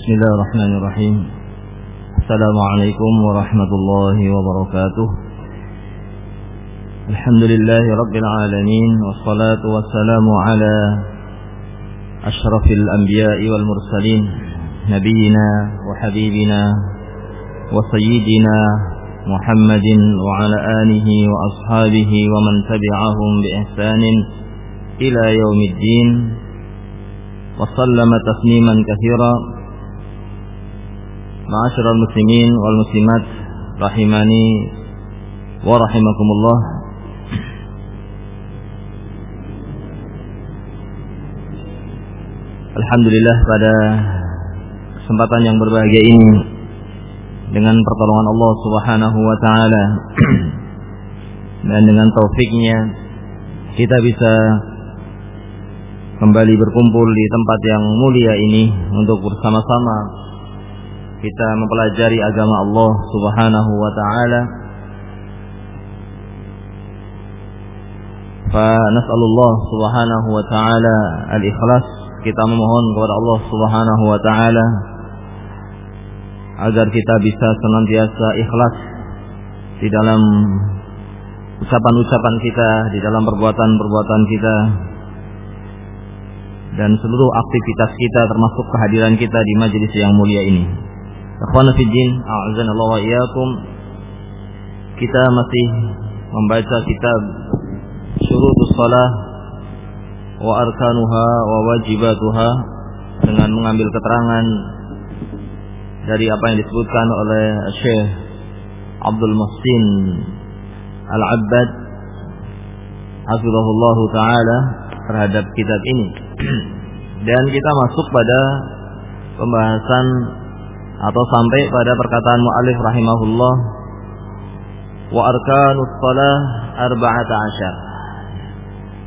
بسم الله الرحمن الرحيم السلام عليكم ورحمة الله وبركاته الحمد لله رب العالمين والصلاة والسلام على أشرف الأنبياء والمرسلين نبينا وحبيبنا وسيدنا محمد وعلى آله وأصحابه ومن تبعهم بإحسان إلى يوم الدين وسلم تسليما كثيرا Ma'asyiral muslimin wal muslimat rahimani wa rahimakumullah. Alhamdulillah pada kesempatan yang berbahagia ini dengan pertolongan Allah Subhanahu wa taala dan dengan taufiknya kita bisa kembali berkumpul di tempat yang mulia ini untuk bersama-sama kita mempelajari agama Allah Subhanahu wa taala. Fa nas'alullah Subhanahu wa taala al-ikhlas. Kita memohon kepada Allah Subhanahu wa taala agar kita bisa senantiasa ikhlas di dalam ucapan-ucapan kita, di dalam perbuatan-perbuatan kita dan seluruh aktivitas kita termasuk kehadiran kita di majelis yang mulia ini. Fiddin, a'azanallahu wa. Kita masih membaca kitab Syurutus Shalah wa arkanuha wa wajibatuha dengan mengambil keterangan dari apa yang disebutkan oleh Syekh Abdul Muhsin Al-Abbad Hafizahullah Ta'ala terhadap kitab ini dan kita masuk pada pembahasan atau sampai pada perkataan mu'alif rahimahullah wa arkanus salah arba'ata asyar.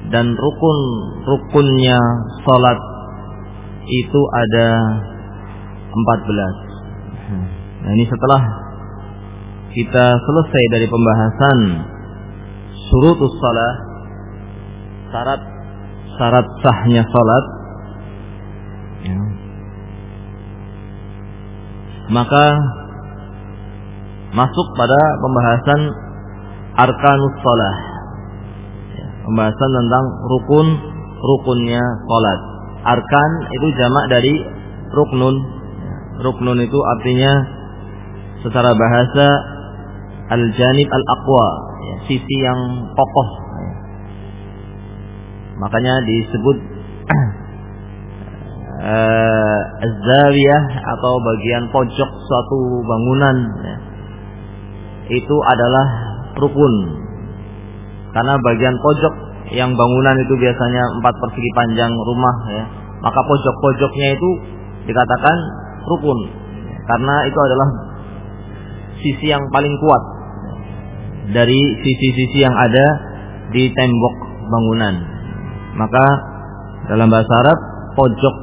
Dan rukun rukunnya salat itu ada 14 Nah ini setelah kita selesai dari pembahasan surutus salat syarat syarat sahnya salat maka masuk pada pembahasan arkanus salat ya. pembahasan tentang rukun rukunnya salat arkan itu jamak dari ruknun ya. ruknun itu artinya secara bahasa al-janib al-aqwa ya, sisi yang kokoh ya. makanya disebut uh, zawiyah atau bagian pojok suatu bangunan ya. itu adalah rukun karena bagian pojok yang bangunan itu biasanya empat persegi panjang rumah ya maka pojok-pojoknya itu dikatakan rukun karena itu adalah sisi yang paling kuat dari sisi-sisi yang ada di tembok bangunan. Maka dalam bahasa Arab pojok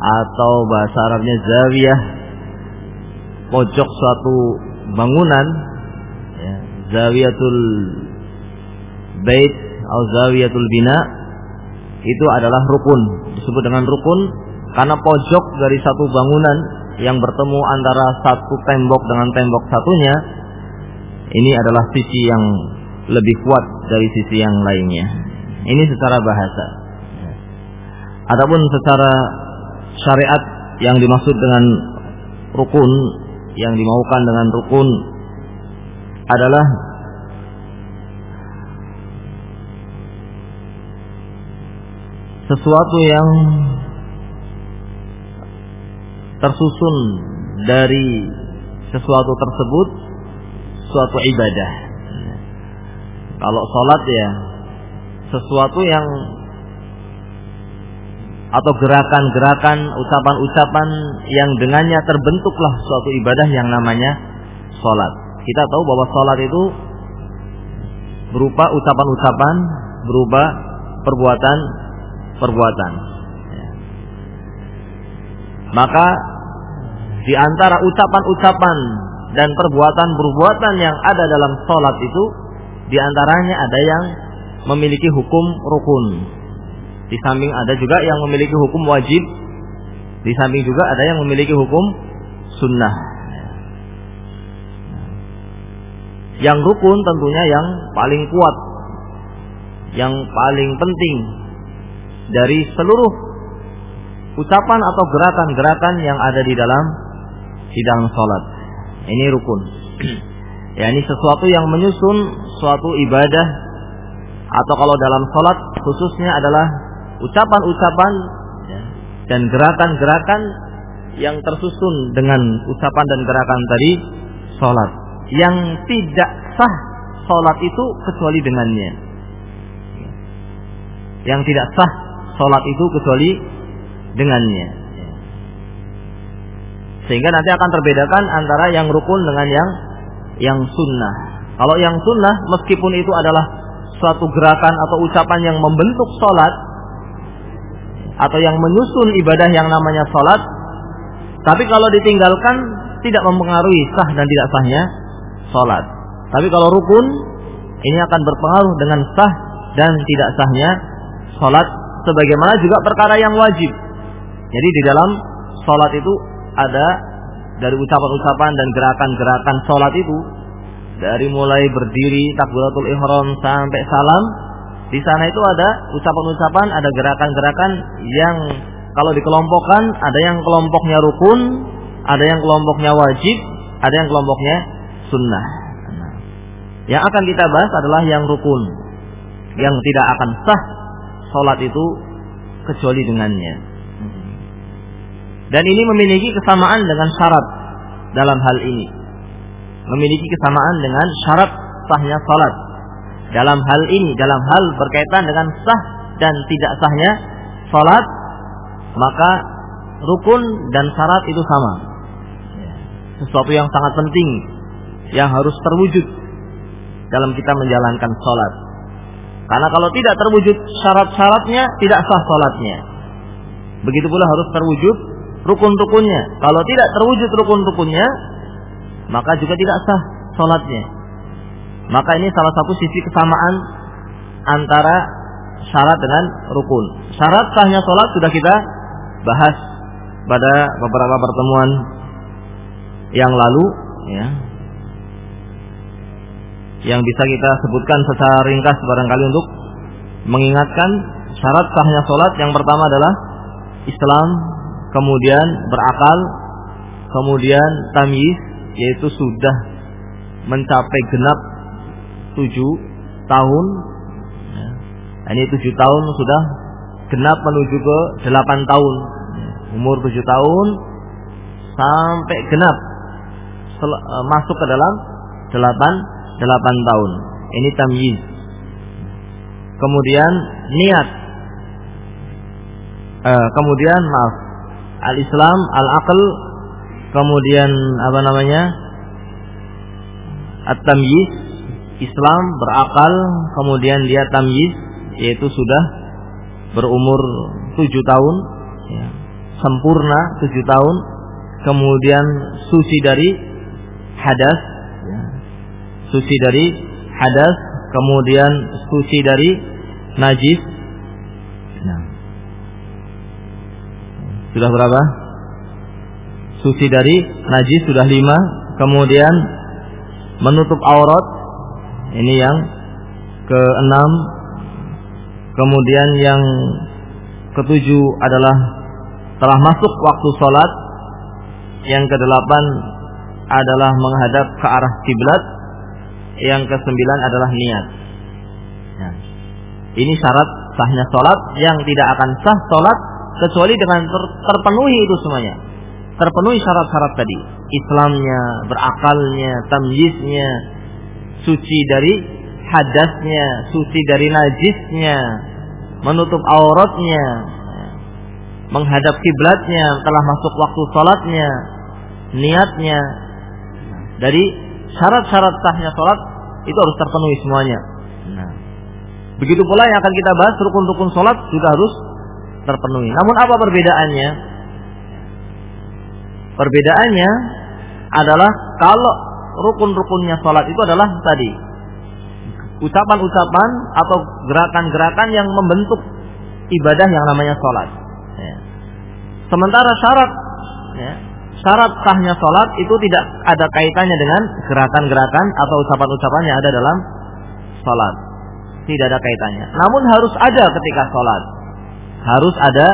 atau bahasa Arabnya zawiyah pojok suatu bangunan ya, zawiyatul bait atau zawiyatul bina itu adalah rukun disebut dengan rukun karena pojok dari satu bangunan yang bertemu antara satu tembok dengan tembok satunya ini adalah sisi yang lebih kuat dari sisi yang lainnya. Ini secara bahasa. Adapun secara syariat yang dimaksud dengan rukun yang dimaukan dengan rukun adalah sesuatu yang tersusun dari sesuatu tersebut suatu ibadah. Kalau sholat ya sesuatu yang atau gerakan-gerakan, ucapan-ucapan yang dengannya terbentuklah suatu ibadah yang namanya sholat. Kita tahu bahwa sholat itu berupa ucapan-ucapan, berupa perbuatan-perbuatan. Maka di antara ucapan-ucapan dan perbuatan-perbuatan yang ada dalam sholat itu, di antaranya ada yang memiliki hukum rukun. Di samping ada juga yang memiliki hukum wajib Di samping juga ada yang memiliki hukum sunnah. Yang rukun tentunya yang paling kuat, yang paling penting dari seluruh ucapan atau gerakan-gerakan yang ada di dalam di dalam salat. Ini rukun. ya ini sesuatu yang menyusun suatu ibadah atau kalau dalam salat khususnya adalah ucapan-ucapan ya, dan gerakan-gerakan yang tersusun dengan ucapan dan gerakan tadi salat yang tidak sah salat itu kecuali dengannya. Yang tidak sah salat itu kecuali dengannya. Sehingga nanti akan terbedakan antara yang rukun dengan yang yang sunnah. Kalau yang sunnah meskipun itu adalah suatu gerakan atau ucapan yang membentuk sholat atau yang menyusun ibadah yang namanya sholat, tapi kalau ditinggalkan tidak mempengaruhi sah dan tidak sahnya sholat. Tapi kalau rukun ini akan berpengaruh dengan sah dan tidak sahnya sholat sebagaimana juga perkara yang wajib. Jadi di dalam sholat itu ada dari ucapan-ucapan dan gerakan-gerakan sholat itu dari mulai berdiri takbiratul ihram sampai salam di sana itu ada ucapan-ucapan ada gerakan-gerakan yang kalau dikelompokkan ada yang kelompoknya rukun ada yang kelompoknya wajib ada yang kelompoknya sunnah yang akan kita bahas adalah yang rukun yang tidak akan sah sholat itu kecuali dengannya. Dan ini memiliki kesamaan dengan syarat dalam hal ini. Memiliki kesamaan dengan syarat sahnya sholat. Dalam hal ini, dalam hal berkaitan dengan sah dan tidak sahnya sholat, maka rukun dan syarat itu sama. Sesuatu yang sangat penting yang harus terwujud dalam kita menjalankan sholat. Karena kalau tidak terwujud syarat-syaratnya, tidak sah sholatnya. Begitu pula harus terwujud rukun-rukunnya. Kalau tidak terwujud rukun-rukunnya, maka juga tidak sah sholatnya. Maka ini salah satu sisi kesamaan antara syarat dengan rukun. Syarat sahnya sholat sudah kita bahas pada beberapa pertemuan yang lalu, ya yang bisa kita sebutkan secara ringkas barangkali untuk mengingatkan syarat sahnya sholat yang pertama adalah Islam, kemudian berakal, kemudian tamyiz yaitu sudah mencapai genap tujuh tahun. Ya. Ini tujuh tahun sudah genap menuju ke delapan tahun. Umur tujuh tahun sampai genap eh, masuk ke dalam delapan 8 tahun. Ini tamyiz. Kemudian niat. Uh, kemudian maaf. Al-Islam, al-aql, kemudian apa namanya? At-tamyiz, Islam berakal, kemudian dia tamyiz yaitu sudah berumur 7 tahun ya, sempurna 7 tahun kemudian suci dari hadas suci dari hadas, kemudian suci dari najis. Nah. Sudah berapa? Suci dari najis sudah lima, kemudian menutup aurat. Ini yang keenam. Kemudian yang ketujuh adalah telah masuk waktu sholat. Yang kedelapan adalah menghadap ke arah kiblat yang kesembilan adalah niat. Ya. Ini syarat sahnya sholat yang tidak akan sah sholat kecuali dengan ter terpenuhi itu semuanya. Terpenuhi syarat-syarat tadi. Islamnya, berakalnya, tamyiznya, suci dari hadasnya, suci dari najisnya, menutup auratnya, menghadap kiblatnya, telah masuk waktu sholatnya, niatnya, dari syarat-syarat sahnya sholat itu harus terpenuhi semuanya. Nah, begitu pula yang akan kita bahas rukun-rukun sholat juga harus terpenuhi. Namun apa perbedaannya? Perbedaannya adalah kalau rukun-rukunnya sholat itu adalah tadi ucapan-ucapan atau gerakan-gerakan yang membentuk ibadah yang namanya sholat. Ya. Sementara syarat ya, syarat sahnya sholat itu tidak ada kaitannya dengan gerakan-gerakan atau ucapan-ucapan yang ada dalam sholat. Tidak ada kaitannya. Namun harus ada ketika sholat. Harus ada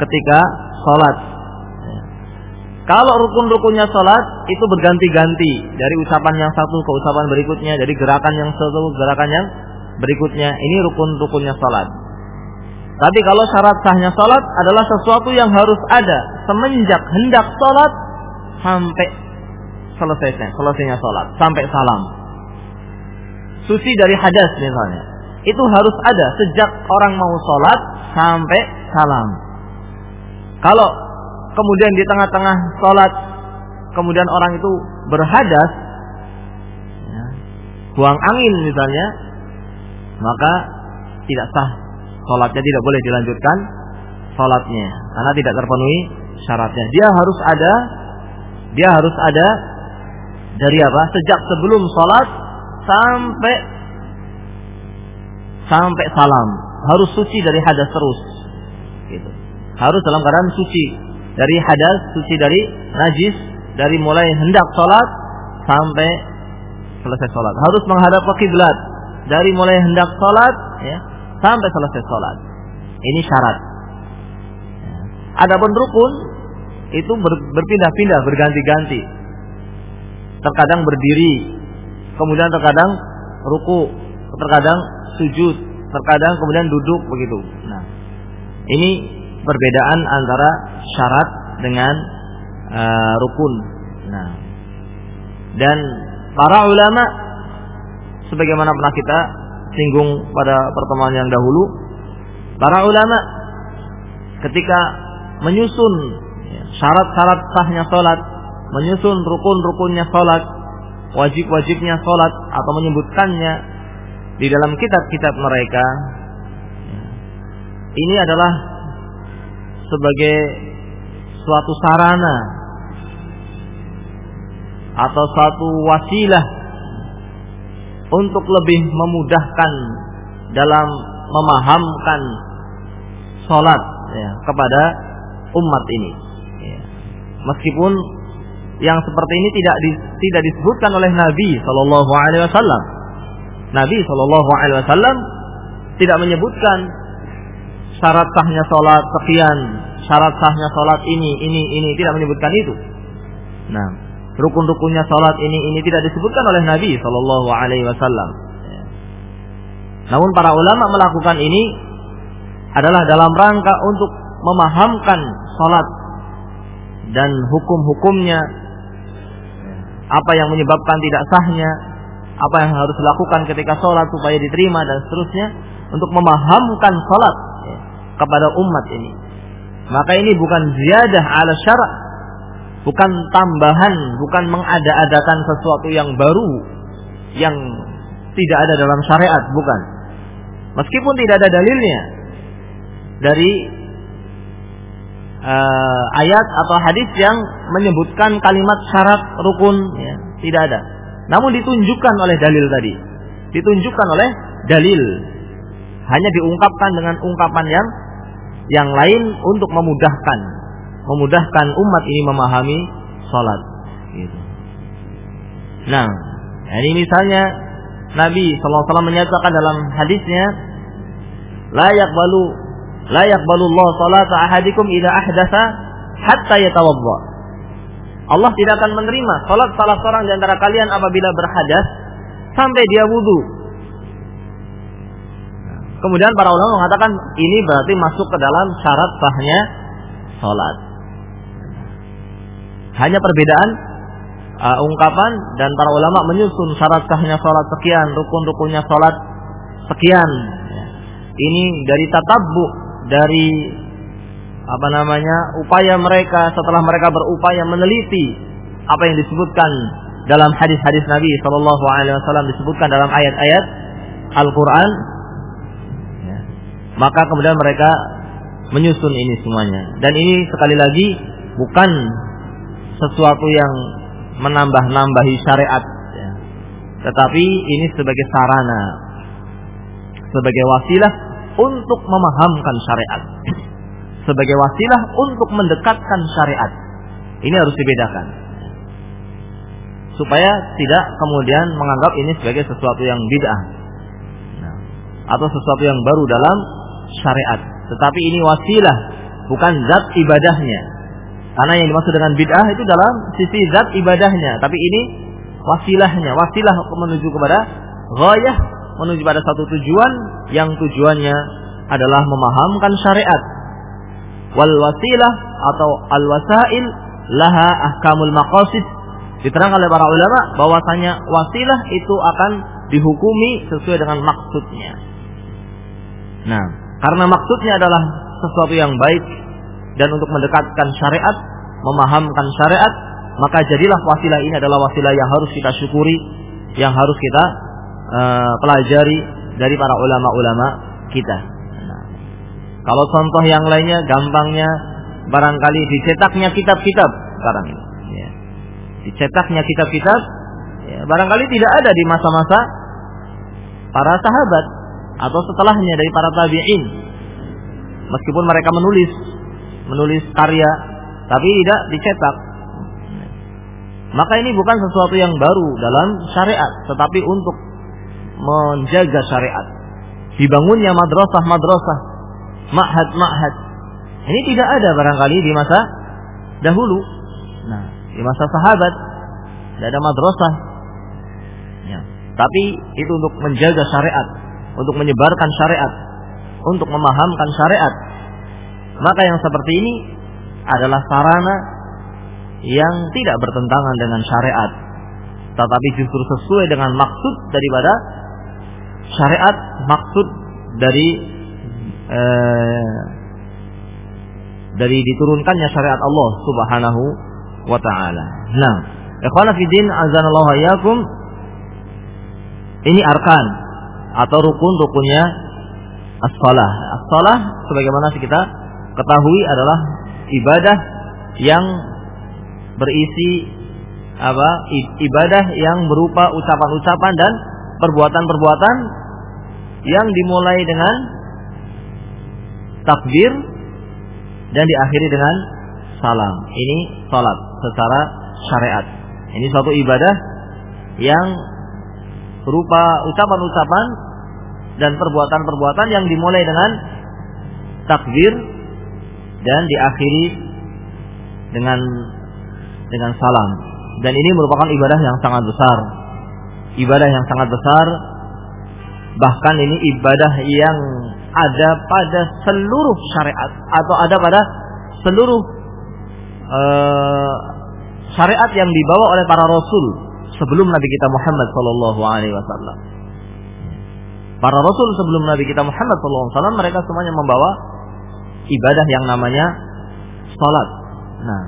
ketika sholat. Kalau rukun-rukunnya sholat itu berganti-ganti dari ucapan yang satu ke ucapan berikutnya, dari gerakan yang satu ke gerakan yang berikutnya. Ini rukun-rukunnya sholat. Tapi kalau syarat sahnya sholat adalah sesuatu yang harus ada semenjak hendak sholat sampai selesainya, selesainya sholat, sampai salam. Suci dari hadas misalnya, itu harus ada sejak orang mau sholat sampai salam. Kalau kemudian di tengah-tengah sholat, kemudian orang itu berhadas, ya, buang angin misalnya, maka tidak sah sholatnya tidak boleh dilanjutkan sholatnya karena tidak terpenuhi syaratnya. Dia harus ada, dia harus ada dari apa? Sejak sebelum sholat sampai sampai salam harus suci dari hadas terus. Gitu. Harus dalam keadaan suci dari hadas, suci dari najis, dari mulai hendak sholat sampai selesai sholat. Harus menghadap ke kiblat dari mulai hendak sholat, ya, sampai selesai sholat. Ini syarat. Adapun rukun itu ber, berpindah-pindah, berganti-ganti. Terkadang berdiri, kemudian terkadang ruku, terkadang sujud, terkadang kemudian duduk begitu. Nah, ini perbedaan antara syarat dengan uh, rukun. Nah, dan para ulama sebagaimana pernah kita singgung pada pertemuan yang dahulu, para ulama ketika menyusun syarat-syarat sahnya sholat, menyusun rukun-rukunnya sholat, wajib-wajibnya sholat atau menyebutkannya di dalam kitab-kitab mereka, ini adalah sebagai suatu sarana atau suatu wasilah untuk lebih memudahkan dalam memahamkan sholat ya, kepada umat ini. Ya. Meskipun yang seperti ini tidak di, tidak disebutkan oleh Nabi Shallallahu Alaihi Wasallam. Nabi Shallallahu Alaihi Wasallam tidak menyebutkan syarat sahnya sholat sekian, syarat sahnya sholat ini, ini, ini tidak menyebutkan itu. Nah, rukun-rukunnya salat ini ini tidak disebutkan oleh Nabi Shallallahu Alaihi Wasallam. Namun para ulama melakukan ini adalah dalam rangka untuk memahamkan salat dan hukum-hukumnya, apa yang menyebabkan tidak sahnya, apa yang harus dilakukan ketika sholat supaya diterima dan seterusnya, untuk memahamkan sholat kepada umat ini. Maka ini bukan ziyadah ala syarak bukan tambahan, bukan mengada-adakan sesuatu yang baru yang tidak ada dalam syariat, bukan. Meskipun tidak ada dalilnya dari uh, ayat atau hadis yang menyebutkan kalimat syarat rukun, ya, tidak ada. Namun ditunjukkan oleh dalil tadi, ditunjukkan oleh dalil, hanya diungkapkan dengan ungkapan yang yang lain untuk memudahkan memudahkan umat ini memahami sholat. Gitu. Nah, ini misalnya Nabi SAW menyatakan dalam hadisnya, layak balu layak balu Allah salat ahadikum ida ahdasa hatta yatawadda. Allah tidak akan menerima salat salah seorang di antara kalian apabila berhadas sampai dia wudhu. Kemudian para ulama mengatakan ini berarti masuk ke dalam syarat sahnya salat. Hanya perbedaan uh, ungkapan dan para ulama menyusun syarat sahnya sholat sekian, rukun-rukunnya sholat sekian. Ini dari tatabbu, dari apa namanya upaya mereka setelah mereka berupaya meneliti apa yang disebutkan dalam hadis-hadis Nabi Shallallahu Alaihi Wasallam disebutkan dalam ayat-ayat Al-Quran. Maka kemudian mereka menyusun ini semuanya. Dan ini sekali lagi bukan sesuatu yang menambah-nambahi syariat ya. tetapi ini sebagai sarana sebagai wasilah untuk memahamkan syariat sebagai wasilah untuk mendekatkan syariat. Ini harus dibedakan. Supaya tidak kemudian menganggap ini sebagai sesuatu yang bid'ah. Nah, atau sesuatu yang baru dalam syariat. Tetapi ini wasilah, bukan zat ibadahnya. Karena yang dimaksud dengan bid'ah itu dalam sisi zat ibadahnya. Tapi ini wasilahnya. Wasilah menuju kepada ghayah, menuju pada satu tujuan yang tujuannya adalah memahamkan syariat wal wasilah atau al wasail laha ahkamul maqasid diterangkan oleh para ulama bahwasanya wasilah itu akan dihukumi sesuai dengan maksudnya. Nah, karena maksudnya adalah sesuatu yang baik dan untuk mendekatkan syariat, memahamkan syariat, maka jadilah wasilah ini adalah wasilah yang harus kita syukuri, yang harus kita uh, pelajari dari para ulama-ulama kita. Kalau contoh yang lainnya gampangnya barangkali dicetaknya kitab-kitab sekarang ini. Ya. Dicetaknya kitab-kitab ya, barangkali tidak ada di masa-masa para sahabat atau setelahnya dari para tabi'in. Meskipun mereka menulis menulis karya tapi tidak dicetak. Maka ini bukan sesuatu yang baru dalam syariat, tetapi untuk menjaga syariat. Dibangunnya madrasah-madrasah ma'had-ma'had. Ini tidak ada barangkali di masa dahulu. Nah, di masa sahabat tidak ada madrasah. Ya. Tapi itu untuk menjaga syariat, untuk menyebarkan syariat, untuk memahamkan syariat. Maka yang seperti ini adalah sarana yang tidak bertentangan dengan syariat, tetapi justru sesuai dengan maksud daripada syariat, maksud dari Eh, dari diturunkannya syariat Allah Subhanahu wa taala. Nah, ikhwan fillah azanallahu ini arkan atau rukun-rukunnya as-shalah. As-shalah sebagaimana kita ketahui adalah ibadah yang berisi apa? ibadah yang berupa ucapan-ucapan dan perbuatan-perbuatan yang dimulai dengan takbir dan diakhiri dengan salam. Ini salat secara syariat. Ini suatu ibadah yang berupa ucapan-ucapan dan perbuatan-perbuatan yang dimulai dengan takbir dan diakhiri dengan dengan salam. Dan ini merupakan ibadah yang sangat besar. Ibadah yang sangat besar bahkan ini ibadah yang ada pada seluruh syariat atau ada pada seluruh uh, syariat yang dibawa oleh para rasul sebelum Nabi kita Muhammad Sallallahu Alaihi Wasallam. Para rasul sebelum Nabi kita Muhammad Wasallam mereka semuanya membawa ibadah yang namanya salat. Nah,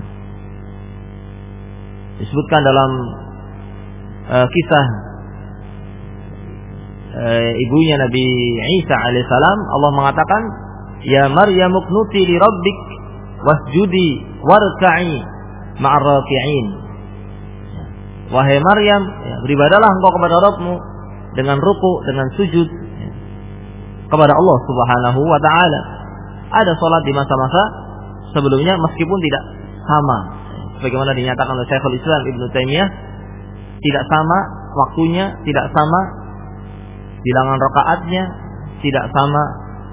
disebutkan dalam uh, kisah e, ibunya Nabi Isa alaihissalam Allah mengatakan ya Maryam uknuti li rabbik wasjudi warka'i ma'ar raki'in wahai Maryam ya, beribadalah engkau kepada Rabbmu dengan ruku dengan sujud kepada Allah Subhanahu wa taala. Ada salat di masa-masa sebelumnya meskipun tidak sama. Sebagaimana dinyatakan oleh Syekhul Islam Ibnu Taimiyah tidak sama waktunya tidak sama bilangan rakaatnya tidak sama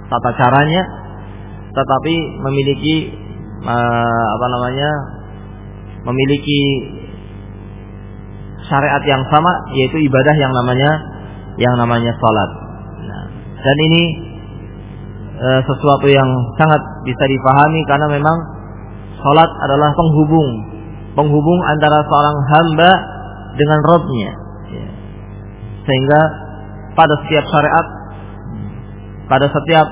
tata caranya tetapi memiliki uh, apa namanya memiliki syariat yang sama yaitu ibadah yang namanya yang namanya salat. Nah, dan ini uh, sesuatu yang sangat bisa dipahami karena memang salat adalah penghubung penghubung antara seorang hamba dengan Robnya ya. sehingga pada setiap syariat pada setiap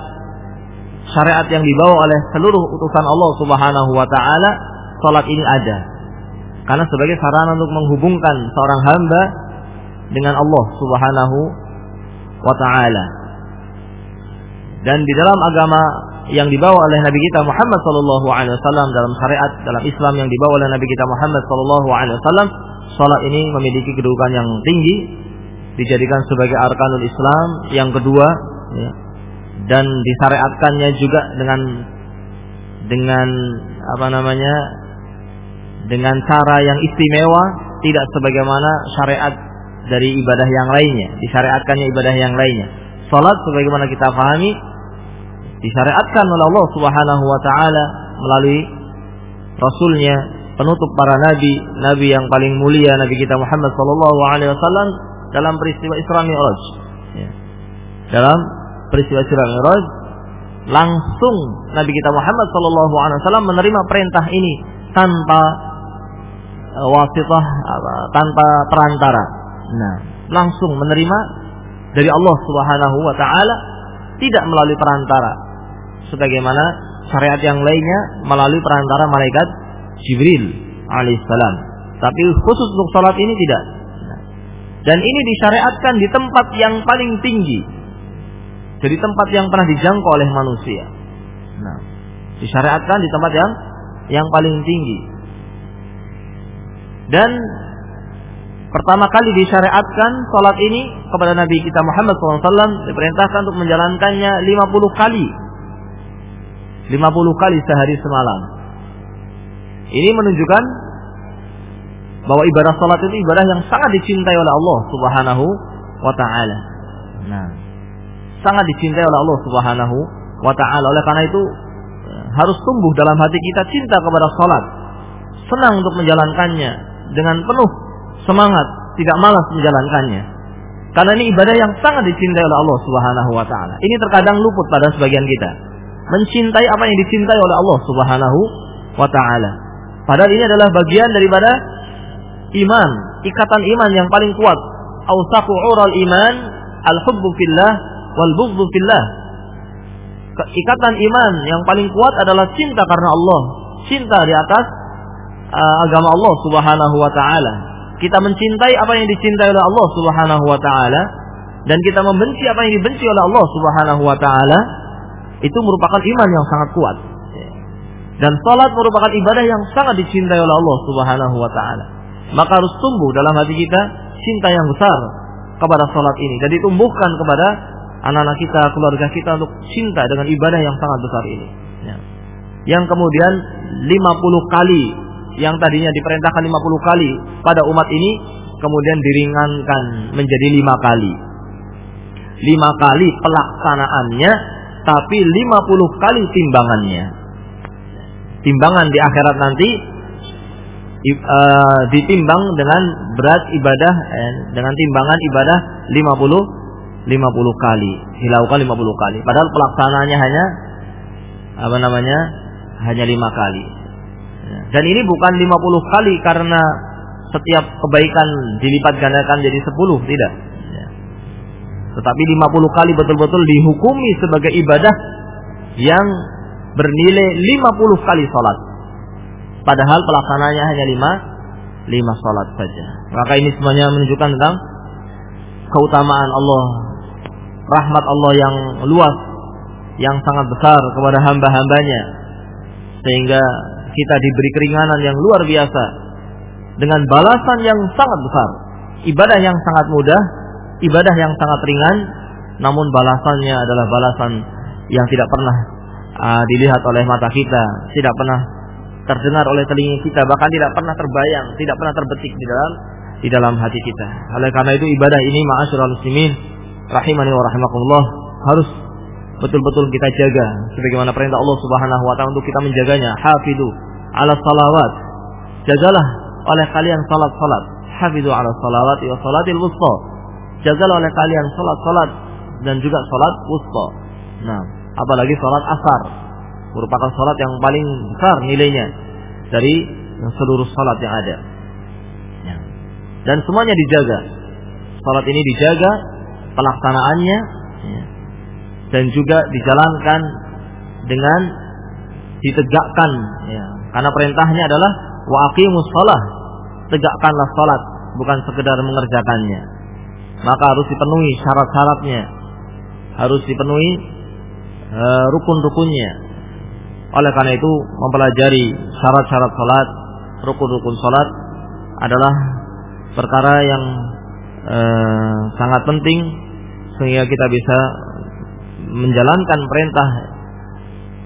syariat yang dibawa oleh seluruh utusan Allah Subhanahu wa taala salat ini ada karena sebagai sarana untuk menghubungkan seorang hamba dengan Allah Subhanahu wa taala. Dan di dalam agama yang dibawa oleh Nabi kita Muhammad sallallahu alaihi wasallam dalam syariat dalam Islam yang dibawa oleh Nabi kita Muhammad sallallahu alaihi wasallam salat ini memiliki kedudukan yang tinggi dijadikan sebagai arkanul Islam yang kedua ya, dan disyariatkannya juga dengan dengan apa namanya dengan cara yang istimewa tidak sebagaimana syariat dari ibadah yang lainnya disyariatkannya ibadah yang lainnya salat sebagaimana kita pahami disyariatkan oleh Allah Subhanahu wa taala melalui rasulnya penutup para nabi nabi yang paling mulia nabi kita Muhammad sallallahu alaihi wasallam dalam peristiwa Isra Mi'raj ya. dalam peristiwa Isra Mi'raj langsung Nabi kita Muhammad sallallahu alaihi wasallam menerima perintah ini tanpa uh, wasitah tanpa perantara. Nah, langsung menerima dari Allah Subhanahu wa taala tidak melalui perantara. Sebagaimana syariat yang lainnya melalui perantara malaikat Jibril alaihissalam. Tapi khusus untuk salat ini tidak. Dan ini disyariatkan di tempat yang paling tinggi jadi tempat yang pernah dijangkau oleh manusia. Nah, disyariatkan di tempat yang yang paling tinggi. Dan pertama kali disyariatkan salat ini kepada Nabi kita Muhammad SAW diperintahkan untuk menjalankannya 50 kali. 50 kali sehari semalam. Ini menunjukkan bahwa ibadah salat itu ibadah yang sangat dicintai oleh Allah Subhanahu wa taala. Nah, sangat dicintai oleh Allah Subhanahu wa taala. Oleh karena itu eh, harus tumbuh dalam hati kita cinta kepada salat. Senang untuk menjalankannya dengan penuh semangat, tidak malas menjalankannya. Karena ini ibadah yang sangat dicintai oleh Allah Subhanahu wa taala. Ini terkadang luput pada sebagian kita. Mencintai apa yang dicintai oleh Allah Subhanahu wa taala. Padahal ini adalah bagian daripada iman, ikatan iman yang paling kuat. Ausaqu ural iman al-hubbu fillah wal bughdhu fillah. Ikatan iman yang paling kuat adalah cinta karena Allah, cinta di atas uh, agama Allah Subhanahu wa taala. Kita mencintai apa yang dicintai oleh Allah Subhanahu wa taala dan kita membenci apa yang dibenci oleh Allah Subhanahu wa taala itu merupakan iman yang sangat kuat. Dan salat merupakan ibadah yang sangat dicintai oleh Allah Subhanahu wa taala. Maka harus tumbuh dalam hati kita cinta yang besar kepada salat ini dan ditumbuhkan kepada anak-anak kita, keluarga kita untuk cinta dengan ibadah yang sangat besar ini. Ya. Yang kemudian 50 kali yang tadinya diperintahkan 50 kali pada umat ini kemudian diringankan menjadi lima kali. Lima kali pelaksanaannya tapi 50 kali timbangannya. Timbangan di akhirat nanti uh, ditimbang dengan berat ibadah eh, dengan timbangan ibadah 50 50 kali, dilakukan 50 kali. Padahal pelaksanaannya hanya apa namanya? hanya lima kali. Dan ini bukan 50 kali karena setiap kebaikan dilipat gandakan jadi 10, tidak. Tetapi 50 kali betul-betul dihukumi sebagai ibadah yang bernilai 50 kali salat. Padahal pelaksanaannya hanya 5 5 salat saja. Maka ini semuanya menunjukkan tentang keutamaan Allah rahmat Allah yang luas yang sangat besar kepada hamba-hambanya sehingga kita diberi keringanan yang luar biasa. Dengan balasan yang sangat besar. Ibadah yang sangat mudah ibadah yang sangat ringan namun balasannya adalah balasan yang tidak pernah uh, dilihat oleh mata kita tidak pernah terdengar oleh telinga kita bahkan tidak pernah terbayang tidak pernah terbetik di dalam di dalam hati kita. Oleh karena itu ibadah ini ma'asyiral muslimin rahimani wa rahimakumullah harus betul-betul kita jaga sebagaimana perintah Allah Subhanahu wa taala untuk kita menjaganya. Hafidu ala salawat. Jagalah oleh kalian salat-salat. Hafidu ala salawat wa salatil wusta. Jagalah oleh kalian salat-salat dan juga salat wusta. Nah apalagi salat asar. Merupakan salat yang paling besar nilainya dari seluruh salat yang ada. Ya. dan semuanya dijaga. Salat ini dijaga pelaksanaannya ya, dan juga dijalankan dengan ditegakkan ya. karena perintahnya adalah wa aqimus tegakkanlah salat bukan sekedar mengerjakannya maka harus dipenuhi syarat-syaratnya harus dipenuhi uh, rukun-rukunnya oleh karena itu mempelajari syarat-syarat salat rukun-rukun salat adalah perkara yang uh, sangat penting sehingga kita bisa menjalankan perintah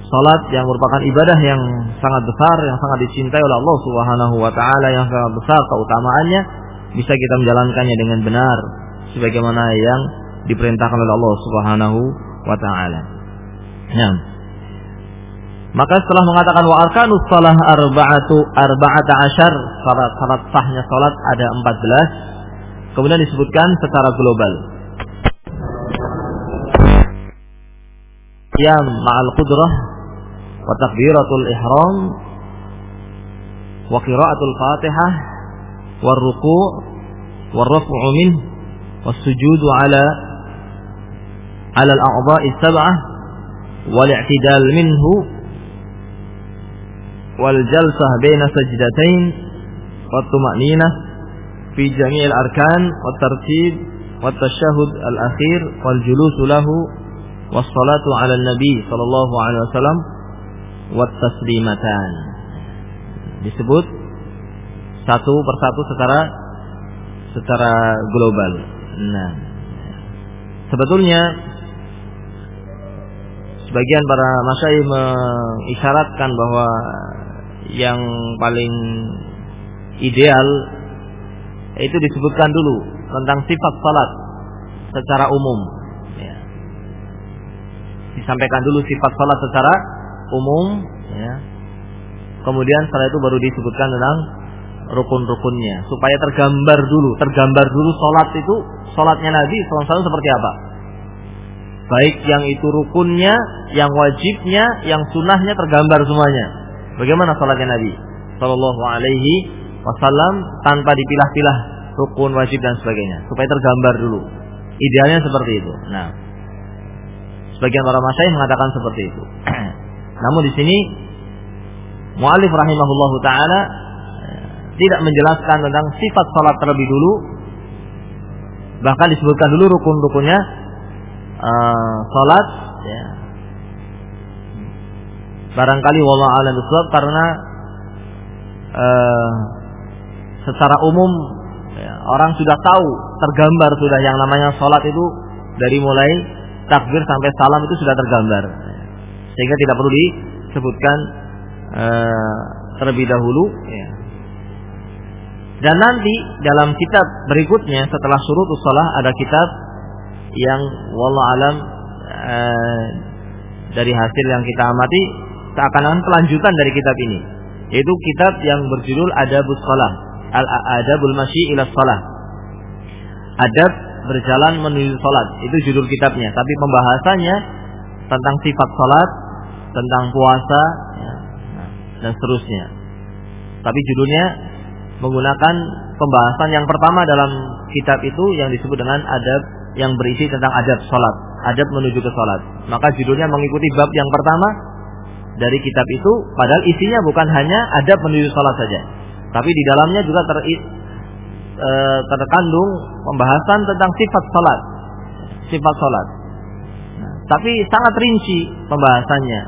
Salat yang merupakan ibadah yang sangat besar, yang sangat dicintai oleh Allah Subhanahu wa taala yang sangat besar keutamaannya bisa kita menjalankannya dengan benar sebagaimana yang diperintahkan oleh Allah Subhanahu wa taala. Nah, maka setelah mengatakan wa arkanus salah arba'atu arba'ata asyar salat sahnya salat ada 14 kemudian disebutkan secara global qiyam ma'al qudrah wa takbiratul ihram wa qiraatul fatihah war ruku' war raf'u min was sujudu ala ala al-a'dha'i sab'ah wal i'tidal minhu wal jalsah baina sajdatain wa tuma'ninah wassalatu ala nabi sallallahu alaihi wasallam wat taslimatan disebut satu persatu secara secara global. Nah, sebetulnya sebagian para masyayikh mengisyaratkan bahwa yang paling ideal itu disebutkan dulu tentang sifat salat secara umum disampaikan dulu sifat salat secara umum ya. Kemudian setelah itu baru disebutkan tentang rukun-rukunnya supaya tergambar dulu, tergambar dulu salat itu salatnya Nabi SAW seperti apa. Baik yang itu rukunnya, yang wajibnya, yang sunnahnya tergambar semuanya. Bagaimana salatnya Nabi Sallallahu Alaihi Wasallam tanpa dipilah-pilah rukun, wajib dan sebagainya, supaya tergambar dulu. Idealnya seperti itu. Nah, Sebagian para masyayikh mengatakan seperti itu. Namun di sini muallif rahimahullah taala tidak menjelaskan tentang sifat salat terlebih dulu. Bahkan disebutkan dulu rukun-rukunnya uh, salat ya. Barangkali wallah alam karena uh, secara umum ya, orang sudah tahu tergambar sudah yang namanya salat itu dari mulai takbir sampai salam itu sudah tergambar. Sehingga tidak perlu disebutkan uh, terlebih dahulu ya. Dan nanti dalam kitab berikutnya setelah surut usalah ada kitab yang wallah alam uh, dari hasil yang kita amati seakan-akan kelanjutan dari kitab ini yaitu kitab yang berjudul Adabus Salah Al-Adabul Masyi ila Salah Adab berjalan menuju salat. Itu judul kitabnya. Tapi pembahasannya tentang sifat salat, tentang puasa, ya, dan seterusnya. Tapi judulnya menggunakan pembahasan yang pertama dalam kitab itu yang disebut dengan adab yang berisi tentang adab salat, adab menuju ke salat. Maka judulnya mengikuti bab yang pertama dari kitab itu, padahal isinya bukan hanya adab menuju salat saja, tapi di dalamnya juga ter e, terkandung pembahasan tentang sifat salat. Sifat salat. Nah, tapi sangat rinci pembahasannya.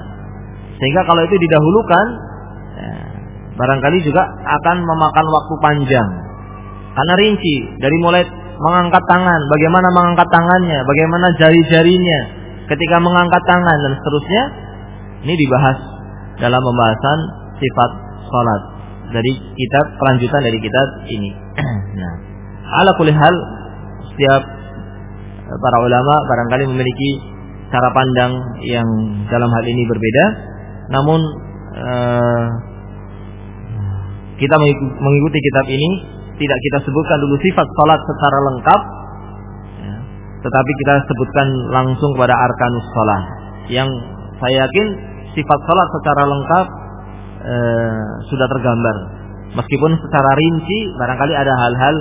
Sehingga kalau itu didahulukan ya, barangkali juga akan memakan waktu panjang. Karena rinci dari mulai mengangkat tangan, bagaimana mengangkat tangannya, bagaimana jari-jarinya ketika mengangkat tangan dan seterusnya ini dibahas dalam pembahasan sifat salat dari kitab kelanjutan dari kitab ini. Nah, ala kulli hal setiap eh, para ulama barangkali memiliki cara pandang yang dalam hal ini berbeda. Namun uh, kita mengikuti kitab ini tidak kita sebutkan dulu sifat salat secara lengkap ya, tetapi kita sebutkan langsung kepada arkanus salat yang saya yakin sifat salat secara lengkap e, sudah tergambar. Meskipun secara rinci barangkali ada hal-hal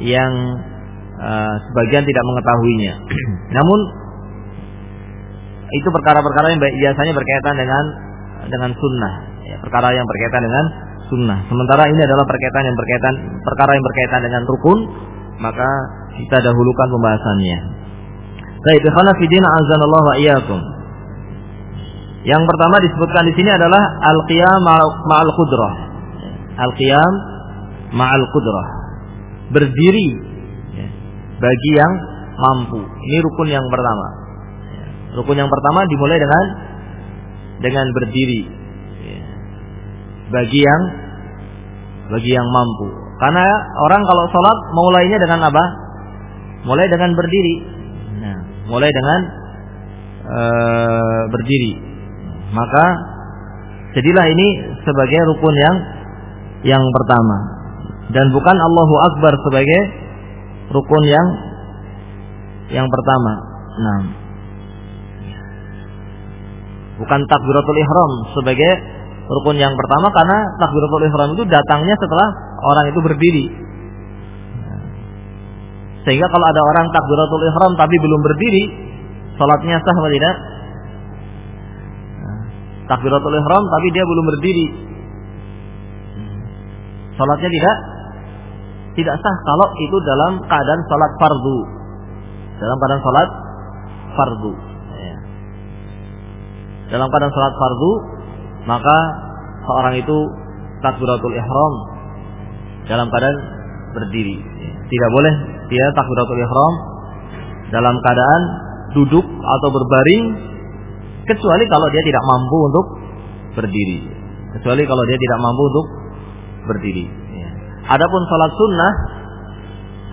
yang e, sebagian tidak mengetahuinya. Namun itu perkara-perkara yang biasanya berkaitan dengan dengan sunnah, ya, perkara yang berkaitan dengan sunnah. Sementara ini adalah berkaitan yang berkaitan perkara yang berkaitan dengan rukun, maka kita dahulukan pembahasannya. Baik, ikhwan fillah azanallahu wa iyyakum. Yang pertama disebutkan di sini adalah al-qiyam ma'al qudrah. Al-qiyam ma'al qudrah. Berdiri ya, bagi yang mampu. Ini rukun yang pertama. Ya, rukun yang pertama dimulai dengan dengan berdiri ya. bagi yang bagi yang mampu. Karena orang kalau sholat mulainya dengan apa? Mulai dengan berdiri. Nah, mulai dengan uh, berdiri. Maka jadilah ini sebagai rukun yang yang pertama dan bukan Allahu Akbar sebagai rukun yang yang pertama. Nah, bukan takbiratul ihram sebagai rukun yang pertama karena takbiratul ihram itu datangnya setelah orang itu berdiri. Sehingga kalau ada orang takbiratul ihram tapi belum berdiri, salatnya sah atau tidak? Takbiratul ihram tapi dia belum berdiri. Salatnya tidak tidak sah kalau itu dalam keadaan salat fardu. Dalam keadaan salat fardu. Ya. Dalam keadaan salat fardu maka seorang itu takbiratul ihram dalam keadaan berdiri. Tidak boleh dia takbiratul ihram dalam keadaan duduk atau berbaring kecuali kalau dia tidak mampu untuk berdiri. Kecuali kalau dia tidak mampu untuk berdiri. Adapun salat sunnah,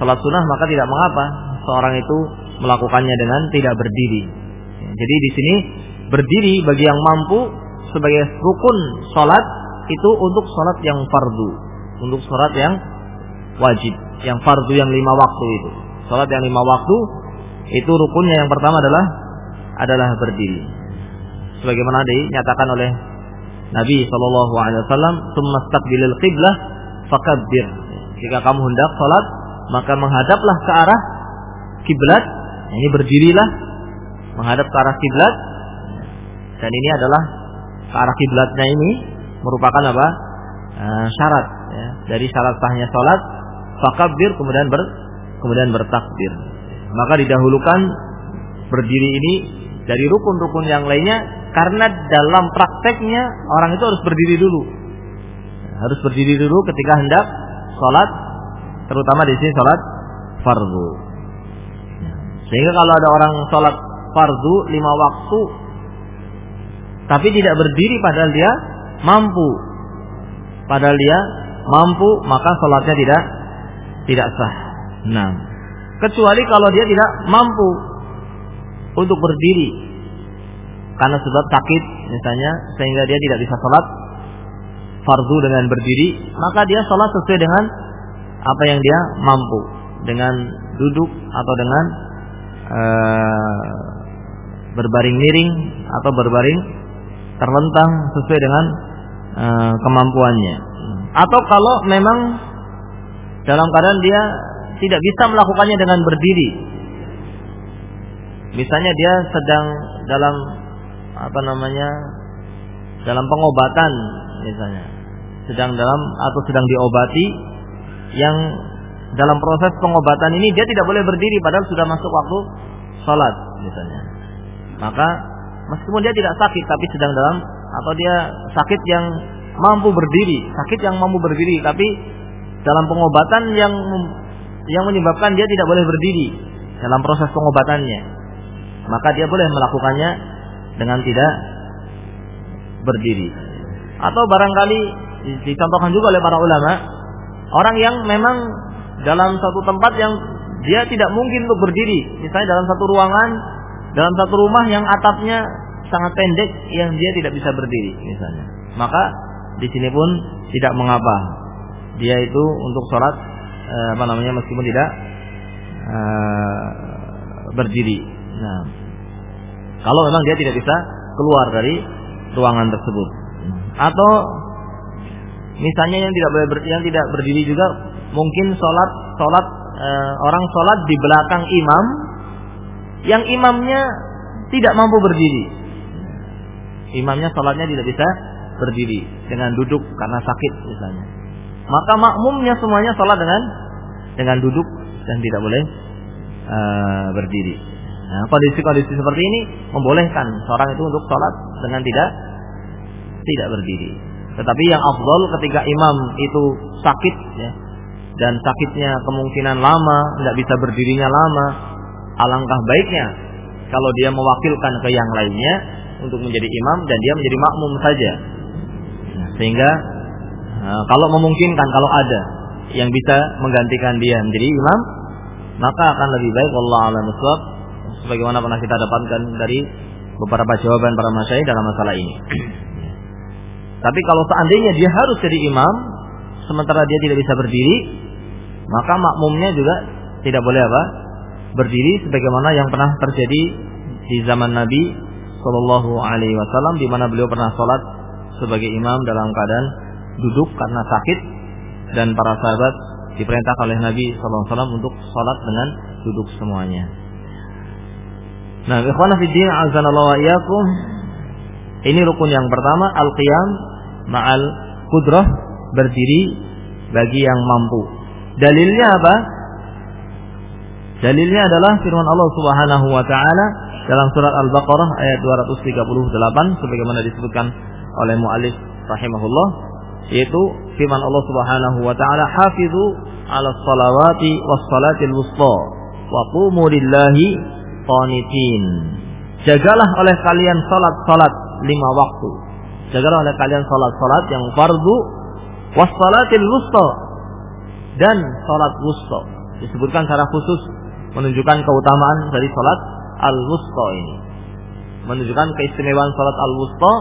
salat sunnah maka tidak mengapa seorang itu melakukannya dengan tidak berdiri. Jadi di sini berdiri bagi yang mampu sebagai rukun salat itu untuk salat yang fardu, untuk salat yang wajib, yang fardu yang lima waktu itu. Salat yang lima waktu itu rukunnya yang pertama adalah adalah berdiri. Sebagaimana dinyatakan oleh Nabi Shallallahu Alaihi Wasallam, "Tsumma qiblah fakabbir. Jika kamu hendak salat, maka menghadaplah ke arah kiblat. Ini berdirilah menghadap ke arah kiblat. Dan ini adalah ke arah kiblatnya ini merupakan apa? E, syarat ya. dari syarat sahnya salat. Fakabbir kemudian ber kemudian bertakbir. Maka didahulukan berdiri ini dari rukun-rukun yang lainnya karena dalam prakteknya orang itu harus berdiri dulu harus berdiri dulu ketika hendak sholat, terutama di sini sholat fardu. Sehingga kalau ada orang sholat fardu lima waktu, tapi tidak berdiri padahal dia mampu, padahal dia mampu maka sholatnya tidak tidak sah. Nah, kecuali kalau dia tidak mampu untuk berdiri karena sebab sakit misalnya sehingga dia tidak bisa sholat fardu dengan berdiri, maka dia sholat sesuai dengan apa yang dia mampu, dengan duduk atau dengan uh, berbaring miring atau berbaring terlentang sesuai dengan uh, kemampuannya. Atau kalau memang dalam keadaan dia tidak bisa melakukannya dengan berdiri, misalnya dia sedang dalam apa namanya dalam pengobatan misalnya. Sedang dalam atau sedang diobati yang dalam proses pengobatan ini dia tidak boleh berdiri padahal sudah masuk waktu sholat misalnya. Maka meskipun dia tidak sakit tapi sedang dalam atau dia sakit yang mampu berdiri sakit yang mampu berdiri tapi dalam pengobatan yang yang menyebabkan dia tidak boleh berdiri dalam proses pengobatannya maka dia boleh melakukannya dengan tidak berdiri. Atau barangkali dicontohkan juga oleh para ulama orang yang memang dalam satu tempat yang dia tidak mungkin untuk berdiri misalnya dalam satu ruangan dalam satu rumah yang atapnya sangat pendek yang dia tidak bisa berdiri misalnya. Maka di sini pun tidak mengapa. Dia itu untuk sholat eh, apa namanya meskipun tidak eh, berdiri. Nah kalau memang dia tidak bisa keluar dari ruangan tersebut atau Misalnya yang tidak boleh yang tidak berdiri juga mungkin sholat sholat e, orang sholat di belakang imam yang imamnya tidak mampu berdiri. Imamnya sholatnya tidak bisa berdiri dengan duduk karena sakit misalnya. Maka makmumnya semuanya sholat dengan dengan duduk dan tidak boleh e, berdiri. Nah, kondisi-kondisi seperti ini membolehkan seorang itu untuk sholat dengan tidak tidak berdiri. Tetapi yang afdol ketika imam itu sakit ya, dan sakitnya kemungkinan lama, tidak bisa berdirinya lama, alangkah baiknya kalau dia mewakilkan ke yang lainnya untuk menjadi imam dan dia menjadi makmum saja. Nah, sehingga uh, kalau memungkinkan kalau ada yang bisa menggantikan dia menjadi imam, maka akan lebih baik Allah alam sebagaimana pernah kita dapatkan dari beberapa jawaban para masyayikh dalam masalah ini. Tapi kalau seandainya dia harus jadi imam sementara dia tidak bisa berdiri, maka makmumnya juga tidak boleh apa? berdiri sebagaimana yang pernah terjadi di zaman Nabi Shallallahu alaihi wasallam di mana beliau pernah sholat sebagai imam dalam keadaan duduk karena sakit dan para sahabat diperintah oleh Nabi Shallallahu alaihi wasallam untuk sholat dengan duduk semuanya. Nah, ikhwan fillah azanallahu wa iyyakum. Ini rukun yang pertama al-qiyam ma'al kudrah berdiri bagi yang mampu. Dalilnya apa? Dalilnya adalah firman Allah Subhanahu wa taala dalam surat Al-Baqarah ayat 238 sebagaimana disebutkan oleh muallif rahimahullah yaitu firman Allah Subhanahu wa taala hafizu 'ala shalawati was salatil wusta wa qumu lillahi qanitin. Jagalah oleh kalian salat-salat lima waktu. Jagalah oleh kalian salat-salat yang fardu was salatil wusta dan salat wusta. Disebutkan secara khusus menunjukkan keutamaan dari salat al-wusta ini. Menunjukkan keistimewaan salat al-wusta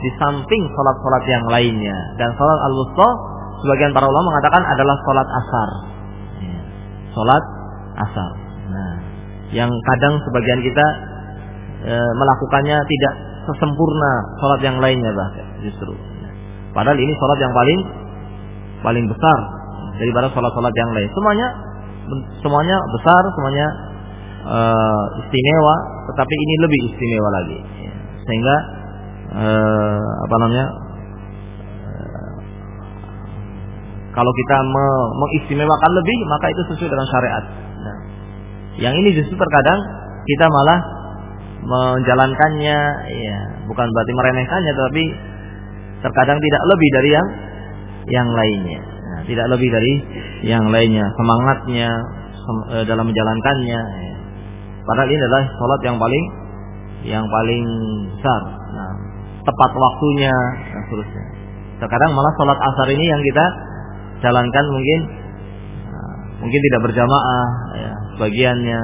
di samping salat-salat yang lainnya. Dan salat al-wusta sebagian para ulama mengatakan adalah salat asar. Ya. Salat asar. Yang kadang sebagian kita e, melakukannya tidak sesempurna salat yang lainnya bahkan justru. Padahal ini salat yang paling paling besar daripada salat-salat yang lain. Semuanya semuanya besar, semuanya uh, istimewa, tetapi ini lebih istimewa lagi. Sehingga uh, apa namanya? Uh, kalau kita me mengistimewakan lebih, maka itu sesuai dengan syariat. Yang ini justru terkadang kita malah menjalankannya, ya bukan berarti meremehkannya, tapi terkadang tidak lebih dari yang yang lainnya. Nah, tidak lebih dari yang lainnya, semangatnya dalam menjalankannya. Ya. Padahal ini adalah sholat yang paling yang paling besar. Nah, tepat waktunya dan seterusnya. Terkadang malah sholat asar ini yang kita jalankan mungkin nah, mungkin tidak berjamaah ya, bagiannya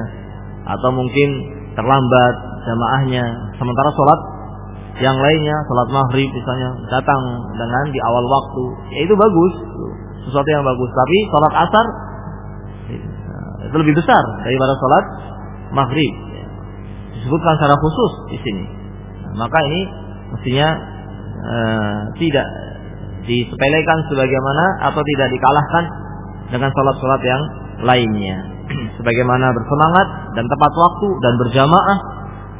atau mungkin terlambat jamaahnya. Sementara sholat yang lainnya, sholat maghrib misalnya datang dengan di awal waktu, ya itu bagus, sesuatu yang bagus. Tapi sholat asar itu lebih besar daripada sholat maghrib. Disebutkan secara khusus di sini. Maka ini mestinya uh, tidak disepelekan sebagaimana atau tidak dikalahkan dengan sholat-sholat yang lainnya. sebagaimana bersemangat dan tepat waktu dan berjamaah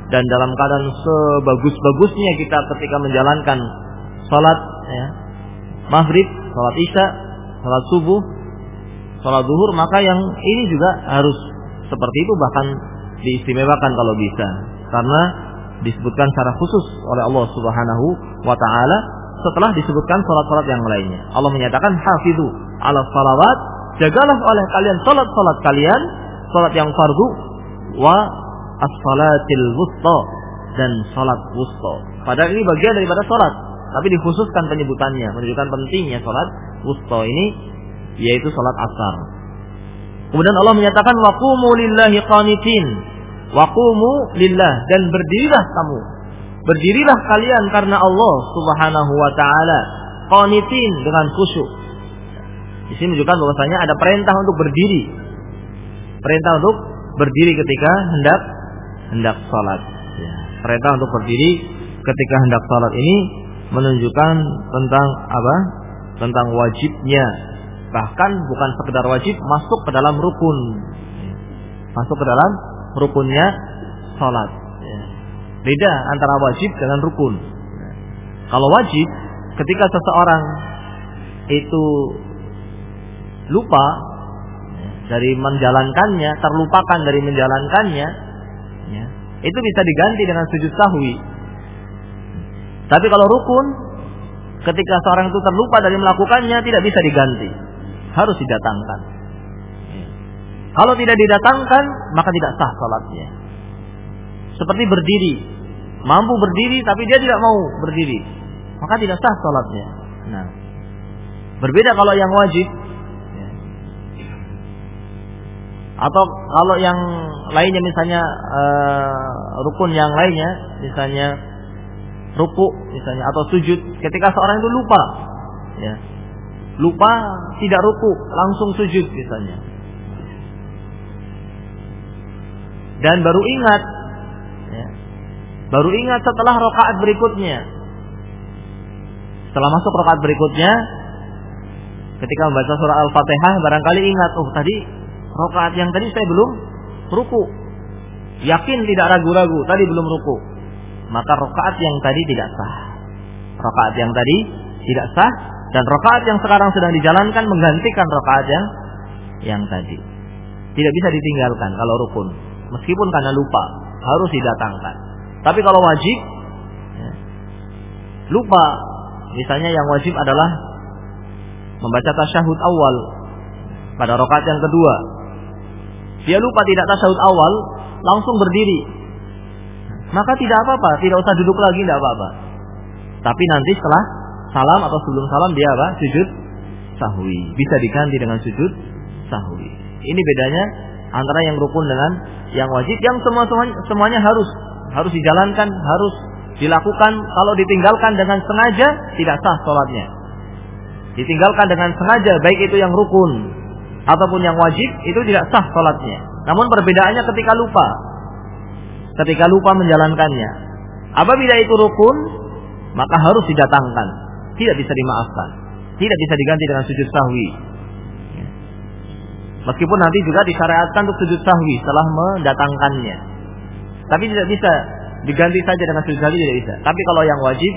dan dalam keadaan sebagus-bagusnya kita ketika menjalankan sholat ya, maghrib, sholat isya, sholat subuh, sholat zuhur, maka yang ini juga harus seperti itu bahkan diistimewakan kalau bisa karena disebutkan secara khusus oleh Allah Subhanahu wa taala setelah disebutkan salat-salat yang lainnya. Allah menyatakan hafizu ala salawat, jagalah oleh kalian salat-salat kalian, salat yang fardu wa as-salatil wusta dan salat wusta. Padahal ini bagian daripada salat, tapi dikhususkan penyebutannya menunjukkan pentingnya salat wusta ini yaitu salat asar. Kemudian Allah menyatakan waqumu lillahi qanitin. Waqumu lillah dan berdirilah kamu. Berdirilah kalian karena Allah Subhanahu wa taala qanitin dengan khusyuk. Di sini menunjukkan bahwasanya ada perintah untuk berdiri. Perintah untuk berdiri ketika hendak hendak salat. Ya. Perintah untuk berdiri ketika hendak salat ini menunjukkan tentang apa? Tentang wajibnya bahkan bukan sekedar wajib masuk ke dalam rukun masuk ke dalam rukunnya sholat beda antara wajib dengan rukun kalau wajib ketika seseorang itu lupa. Dari menjalankannya terlupakan dari menjalankannya. Ya, itu bisa diganti dengan sujud sahwi. Tapi kalau rukun ketika seorang itu terlupa dari melakukannya tidak bisa diganti. Harus didatangkan. Kalau tidak didatangkan, maka tidak sah salatnya. Seperti berdiri. Mampu berdiri tapi dia tidak mau berdiri, maka tidak sah sholatnya. Nah, berbeda kalau yang wajib atau kalau yang lainnya misalnya uh, rukun yang lainnya, misalnya ruku misalnya atau sujud, ketika seorang itu lupa, ya, lupa tidak ruku langsung sujud misalnya, dan baru ingat ya, baru ingat setelah rokaat berikutnya. Setelah masuk rokaat berikutnya ketika membaca surah al-fatihah barangkali ingat oh tadi rokaat yang tadi saya belum ruku. Yakin tidak ragu-ragu tadi belum ruku. Maka rokaat yang tadi tidak sah. Rokaat yang tadi tidak sah dan rokaat yang sekarang sedang dijalankan menggantikan rokaat yang yang tadi. Tidak bisa ditinggalkan kalau rukun. Meskipun karena lupa harus didatangkan. Tapi kalau wajib ya, lupa, misalnya yang wajib adalah membaca tasyahud awal pada rakaat yang kedua. Dia lupa tidak tasyahud awal, langsung berdiri. Maka tidak apa-apa, tidak usah duduk lagi, tidak apa-apa. Tapi nanti setelah salam atau sebelum salam dia apa? Sujud sahwi. Bisa diganti dengan sujud sahwi. Ini bedanya antara yang rukun dengan yang wajib yang semua semuanya, semuanya harus harus dijalankan, harus dilakukan. Kalau ditinggalkan dengan sengaja tidak sah sholatnya. Ditinggalkan dengan sengaja baik itu yang rukun ataupun yang wajib itu tidak sah sholatnya. Namun perbedaannya ketika lupa. Ketika lupa menjalankannya. Apabila itu rukun maka harus didatangkan. Tidak bisa dimaafkan. Tidak bisa diganti dengan sujud sahwi. Meskipun nanti juga disyariatkan untuk sujud sahwi setelah mendatangkannya. Tapi tidak bisa diganti saja dengan sujud sahwi tidak bisa. Tapi kalau yang wajib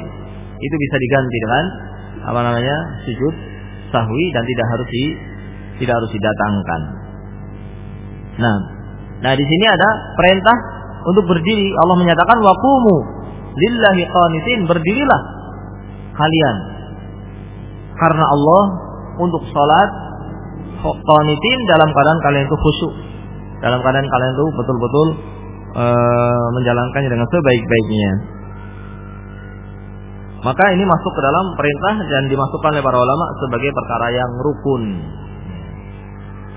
itu bisa diganti dengan apa namanya sujud sahwi dan tidak harus di tidak harus didatangkan. Nah, nah di sini ada perintah untuk berdiri. Allah menyatakan waqumu lillahi qanitin berdirilah kalian karena Allah untuk sholat qanitin dalam keadaan kalian itu khusyuk. Dalam keadaan kalian itu betul-betul e, menjalankannya dengan sebaik-baiknya. Maka ini masuk ke dalam perintah dan dimasukkan oleh para ulama sebagai perkara yang rukun.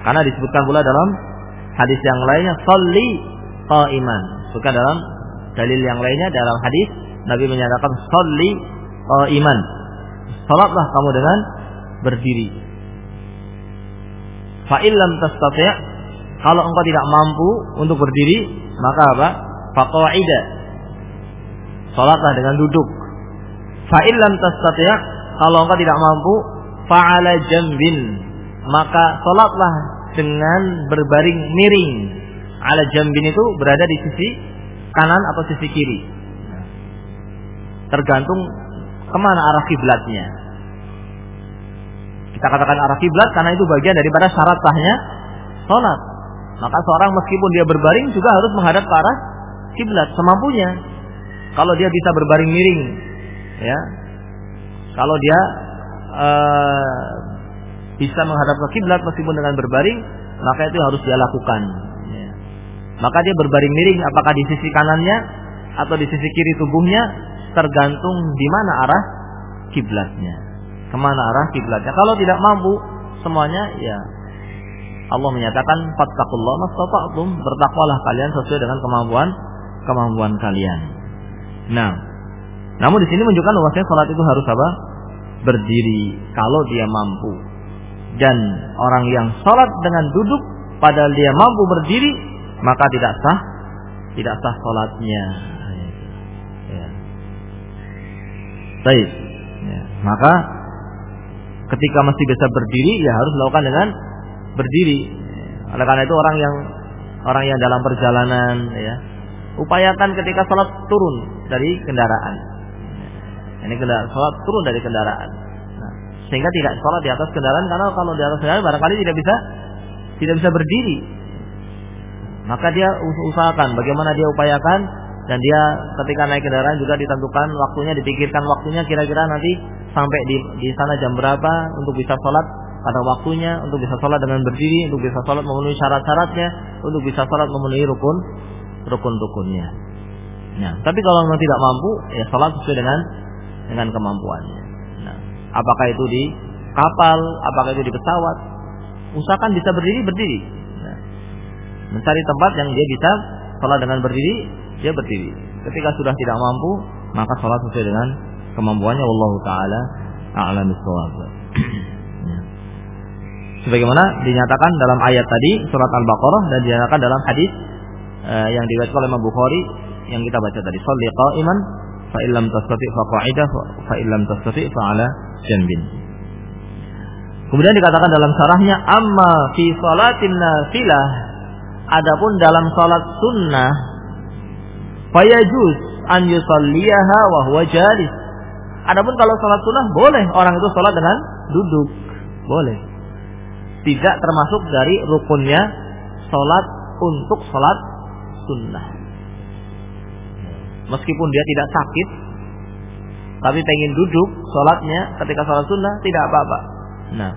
Karena disebutkan pula dalam hadis yang lainnya salli qaiman. Bukan dalam dalil yang lainnya dalam hadis Nabi menyatakan salli qaiman. Salatlah kamu dengan berdiri. Fa'ilam tastati' kalau engkau tidak mampu untuk berdiri, maka apa? Faqa'ida. Salatlah dengan duduk. Fa'ilam tastati' kalau engkau tidak mampu, fa'ala jambin. Maka salatlah dengan berbaring miring. Ala jambin itu berada di sisi kanan atau sisi kiri. Tergantung ke mana arah kiblatnya. Kita katakan arah kiblat karena itu bagian daripada syarat sahnya sholat. Maka seorang meskipun dia berbaring juga harus menghadap ke arah kiblat semampunya. Kalau dia bisa berbaring miring, ya, kalau dia uh, bisa menghadap ke kiblat meskipun dengan berbaring, maka itu harus dia lakukan. Ya. Maka dia berbaring miring, apakah di sisi kanannya atau di sisi kiri tubuhnya, tergantung di mana arah kiblatnya ke mana arah kiblatnya. Kalau tidak mampu semuanya, ya Allah menyatakan fattaqullah mastata'tum, bertakwalah kalian sesuai dengan kemampuan kemampuan kalian. Nah, namun di sini menunjukkan bahwasanya salat itu harus apa? Berdiri kalau dia mampu. Dan orang yang salat dengan duduk padahal dia mampu berdiri, maka tidak sah tidak sah salatnya. Ya. Baik. Ya. Maka ketika masih bisa berdiri ya harus melakukan dengan berdiri. Oleh karena itu orang yang orang yang dalam perjalanan ya upayakan ketika sholat turun dari kendaraan. Ini kendaraan sholat turun dari kendaraan. Sehingga tidak sholat di atas kendaraan karena kalau di atas kendaraan barangkali tidak bisa tidak bisa berdiri. Maka dia usahakan bagaimana dia upayakan dan dia ketika naik kendaraan juga ditentukan waktunya dipikirkan waktunya kira-kira nanti sampai di di sana jam berapa untuk bisa sholat pada waktunya untuk bisa sholat dengan berdiri untuk bisa sholat memenuhi syarat-syaratnya untuk bisa sholat memenuhi rukun rukun-rukunnya Nah, tapi kalau memang tidak mampu, ya sholat sesuai dengan dengan kemampuannya. Apakah itu di kapal, apakah itu di pesawat, usahakan bisa berdiri berdiri. Nah, mencari tempat yang dia bisa sholat dengan berdiri, dia berdiri. Ketika sudah tidak mampu, maka sholat sesuai dengan kemampuannya. Wallahu taala a'lam ya. Sebagaimana dinyatakan dalam ayat tadi surat Al-Baqarah dan dinyatakan dalam hadis uh, yang diriwayatkan oleh Imam Bukhari yang kita baca tadi. Shalli qa'iman fa illam tastati fa qa'idah fa illam tastati fa ala janbin. Kemudian dikatakan dalam syarahnya amma fi salatin nafilah adapun dalam salat sunnah fayajuz an yusalliyaha wa huwa jalis. Adapun kalau salat sunnah boleh orang itu salat dengan duduk. Boleh. Tidak termasuk dari rukunnya salat untuk salat sunnah. Meskipun dia tidak sakit, tapi pengen duduk sholatnya ketika sholat sunnah tidak apa-apa. Nah,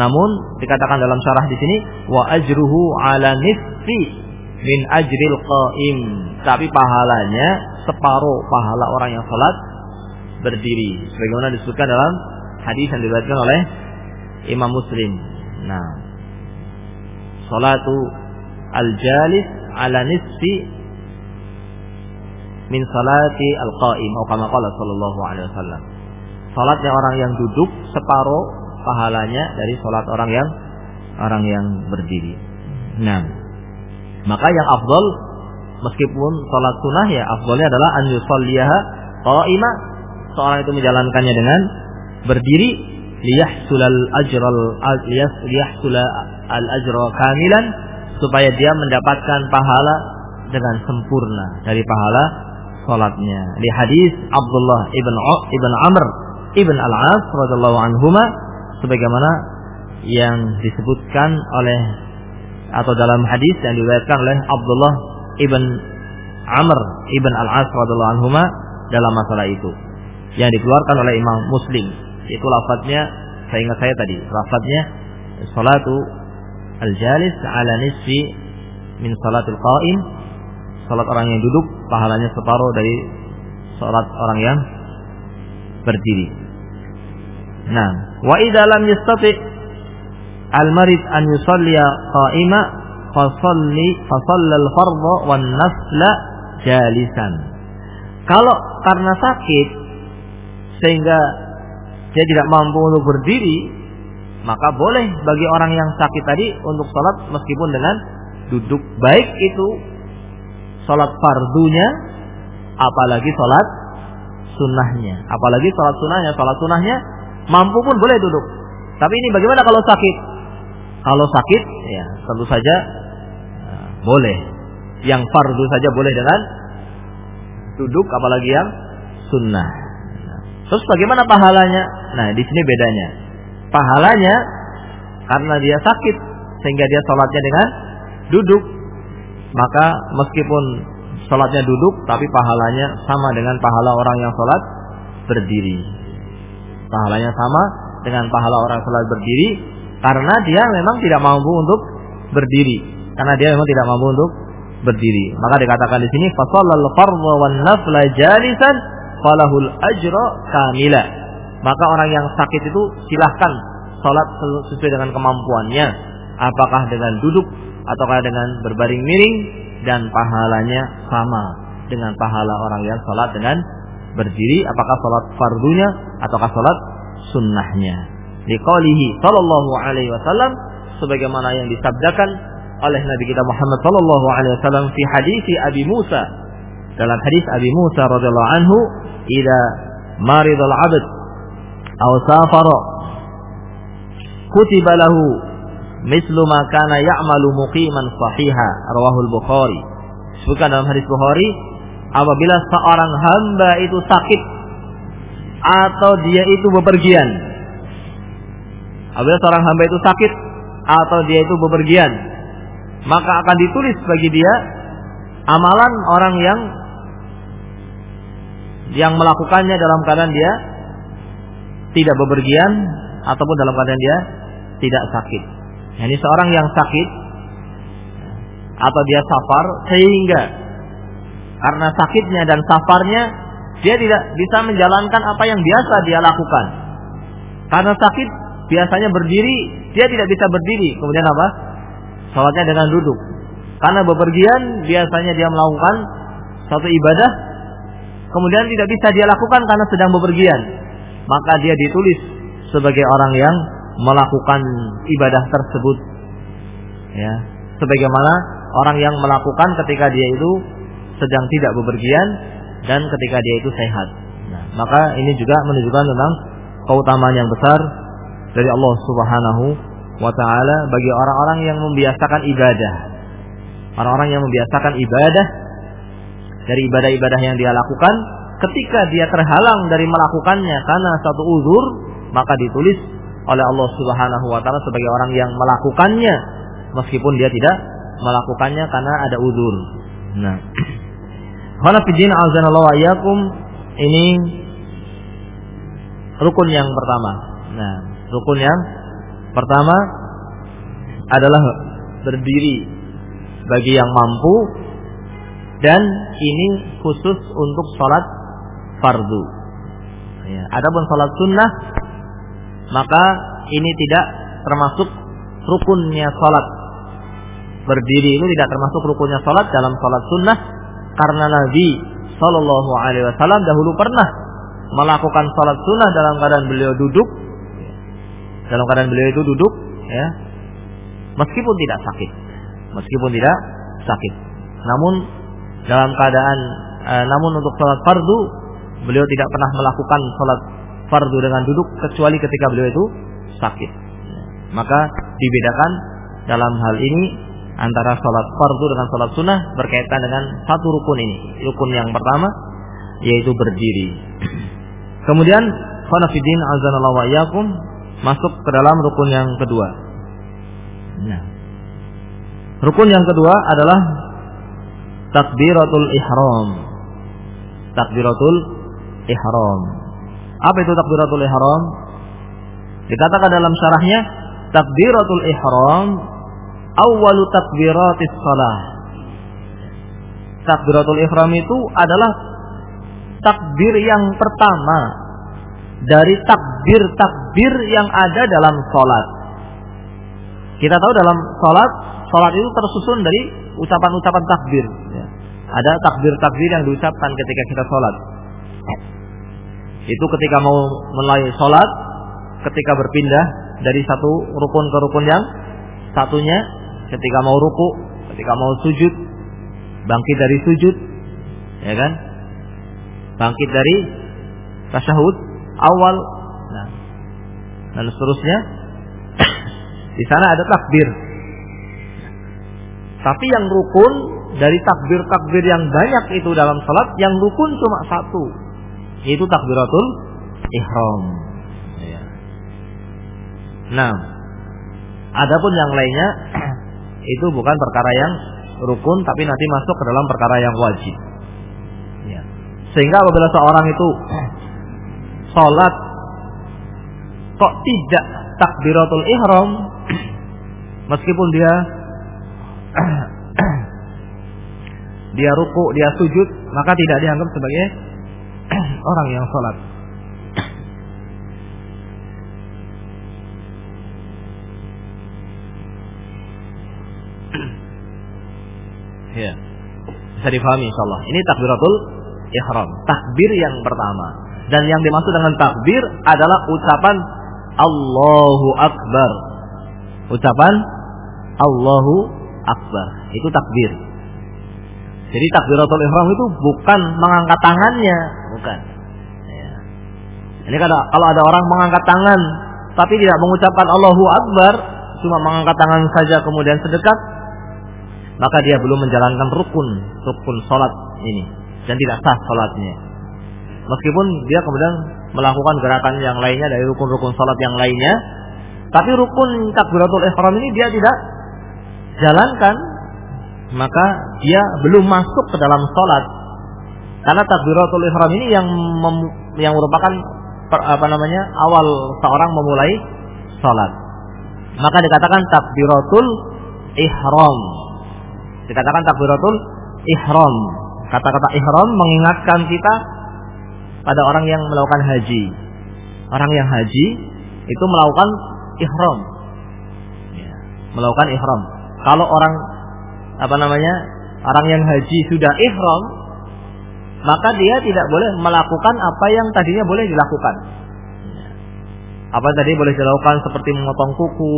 namun dikatakan dalam syarah di sini wa ajruhu ala nisfi min ajril qaim. Tapi pahalanya separuh pahala orang yang sholat berdiri. Sebagaimana disebutkan dalam hadis yang diriwayatkan oleh Imam Muslim. Nah, salatu al-jalis ala nisfi min salati al-qaim atau kama qala sallallahu alaihi wasallam. Salatnya orang yang duduk separuh pahalanya dari salat orang yang orang yang berdiri. Nah, maka yang afdal meskipun salat sunnah ya afdalnya adalah an yusalliyaha qaima seorang itu menjalankannya dengan berdiri liyahsulal ajral liyahsula al ajra kamilan supaya dia mendapatkan pahala dengan sempurna dari pahala salatnya. Di hadis Abdullah ibn ibn Amr ibn Al-As radhiyallahu anhuma sebagaimana yang disebutkan oleh atau dalam hadis yang diriwayatkan oleh Abdullah ibn Amr ibn Al-As radhiyallahu anhuma dalam masalah itu yang dikeluarkan oleh Imam Muslim itu lafadznya saya ingat saya tadi lafadznya salatu al-jalis ala nisfi min salatul qaim salat orang yang duduk pahalanya separuh dari salat orang yang berdiri. Nah wa idza lam yastati al-marid an yusalliya qa'ima fasalli fasalla al-fardha wan nafla jalisan. Kalau karena sakit sehingga dia tidak mampu untuk berdiri maka boleh bagi orang yang sakit tadi untuk sholat meskipun dengan duduk. Baik itu sholat fardunya apalagi sholat sunnahnya. Apalagi sholat sunnahnya sholat sunnahnya mampu pun boleh duduk. Tapi ini bagaimana kalau sakit? Kalau sakit ya tentu saja nah, boleh. Yang fardu saja boleh dengan duduk apalagi yang sunnah. Nah, terus bagaimana pahalanya? Nah di sini bedanya. Pahalanya karena dia sakit sehingga dia sholatnya dengan duduk maka meskipun sholatnya duduk tapi pahalanya sama dengan pahala orang yang sholat berdiri. Pahalanya sama dengan pahala orang sholat berdiri karena dia memang tidak mampu untuk berdiri. Karena dia memang tidak mampu untuk berdiri. Maka dikatakan di sini fasallal fardhu wan nafla jalisan falahul kamila. Maka orang yang sakit itu silahkan sholat sesuai dengan kemampuannya. Apakah dengan duduk ataukah dengan berbaring miring dan pahalanya sama dengan pahala orang yang sholat dengan berdiri. Apakah sholat fardunya ataukah sholat sunnahnya. Liqalihi sallallahu alaihi wasallam sebagaimana yang disabdakan oleh Nabi kita Muhammad sallallahu alaihi wasallam fi hadis Abi Musa dalam hadis Abi Musa radhiyallahu anhu ida maridul abd atau safara kutiba lahu mislu ma kana ya'malu muqiman sahiha. Rawahul bukhari. Sebutkan dalam hadis Bukhari apabila seorang hamba itu sakit atau dia itu bepergian. Apabila seorang hamba itu sakit atau dia itu bepergian maka akan ditulis bagi dia amalan orang yang yang melakukannya dalam keadaan dia tidak bepergian ataupun dalam keadaan dia tidak sakit. Ini seorang yang sakit atau dia safar sehingga karena sakitnya dan safarnya dia tidak bisa menjalankan apa yang biasa dia lakukan. Karena sakit biasanya berdiri, dia tidak bisa berdiri. Kemudian apa? Salatnya dengan duduk. Karena bepergian biasanya dia melakukan satu ibadah kemudian tidak bisa dia lakukan karena sedang bepergian. Maka dia ditulis sebagai orang yang melakukan ibadah tersebut. Ya, sebagaimana orang yang melakukan ketika dia itu sedang tidak bepergian dan ketika dia itu sehat. Nah, maka ini juga menunjukkan tentang keutamaan yang besar dari Allah Subhanahu wa taala bagi orang-orang yang membiasakan ibadah. Orang-orang yang membiasakan ibadah dari ibadah-ibadah yang dia lakukan ketika dia terhalang dari melakukannya karena satu uzur maka ditulis oleh Allah Subhanahu wa taala sebagai orang yang melakukannya meskipun dia tidak melakukannya karena ada uzur. Nah, Khalafidin azanallahu ayyakum ini rukun yang pertama. Nah, rukun yang pertama adalah berdiri bagi yang mampu dan ini khusus untuk sholat fardu. Ya, adapun sholat sunnah maka ini tidak termasuk rukunnya sholat. Berdiri itu tidak termasuk rukunnya sholat dalam sholat sunnah karena Nabi Shallallahu Alaihi Wasallam dahulu pernah melakukan sholat sunnah dalam keadaan beliau duduk, dalam keadaan beliau itu duduk, ya, meskipun tidak sakit, meskipun tidak sakit. Namun dalam keadaan, e, namun untuk sholat fardu beliau tidak pernah melakukan sholat fardu dengan duduk kecuali ketika beliau itu sakit. Maka dibedakan dalam hal ini antara sholat fardu dengan sholat sunnah berkaitan dengan satu rukun ini. Rukun yang pertama yaitu berdiri. Kemudian khonafidin azanallahu wa yakum masuk ke dalam rukun yang kedua. Nah. Rukun yang kedua adalah takbiratul ihram. Takbiratul ihram. Apa itu takbiratul ihram? Dikatakan dalam syarahnya takbiratul ihram awwalu takbiratis salah. Takbiratul ihram itu adalah takbir yang pertama dari takbir-takbir yang ada dalam salat. Kita tahu dalam salat, salat itu tersusun dari ucapan-ucapan takbir. Ada takbir-takbir yang diucapkan ketika kita salat. Itu ketika mau mulai salat, ketika berpindah dari satu rukun ke rukun yang satunya ketika mau ruku, ketika mau sujud, bangkit dari sujud, ya kan? Bangkit dari tasyahud awal, nah, dan seterusnya. Di sana ada takbir. Tapi yang rukun dari takbir-takbir yang banyak itu dalam salat, yang rukun cuma satu, yaitu takbiratul ihram. Ya. Nah, adapun yang lainnya itu bukan perkara yang rukun tapi nanti masuk ke dalam perkara yang wajib. Ya. Sehingga apabila seorang itu sholat kok tidak takbiratul ihram meskipun dia dia ruku, dia sujud, maka tidak dianggap sebagai orang yang sholat. Ya. Bisa difahami insyaallah. Ini takbiratul ihram, takbir yang pertama. Dan yang dimaksud dengan takbir adalah ucapan Allahu Akbar. Ucapan Allahu Akbar. Itu takbir. Jadi takbiratul ihram itu bukan mengangkat tangannya, bukan. Ya. Ini kalau kalau ada orang mengangkat tangan tapi tidak mengucapkan Allahu Akbar, cuma mengangkat tangan saja kemudian sedekap, maka dia belum menjalankan rukun rukun sholat ini dan tidak sah sholatnya. Meskipun dia kemudian melakukan gerakan yang lainnya dari rukun-rukun sholat yang lainnya, tapi rukun takbiratul ihram ini dia tidak jalankan, maka dia belum masuk ke dalam sholat. Karena takbiratul ihram ini yang mem, yang merupakan per, apa namanya awal seorang memulai sholat. Maka dikatakan takbiratul ihram Dikatakan takbiratul ihram. Kata-kata ihram mengingatkan kita pada orang yang melakukan haji. Orang yang haji itu melakukan ihram. Ya, melakukan ihram. Kalau orang apa namanya? Orang yang haji sudah ihram, maka dia tidak boleh melakukan apa yang tadinya boleh dilakukan. Apa tadi boleh dilakukan seperti memotong kuku,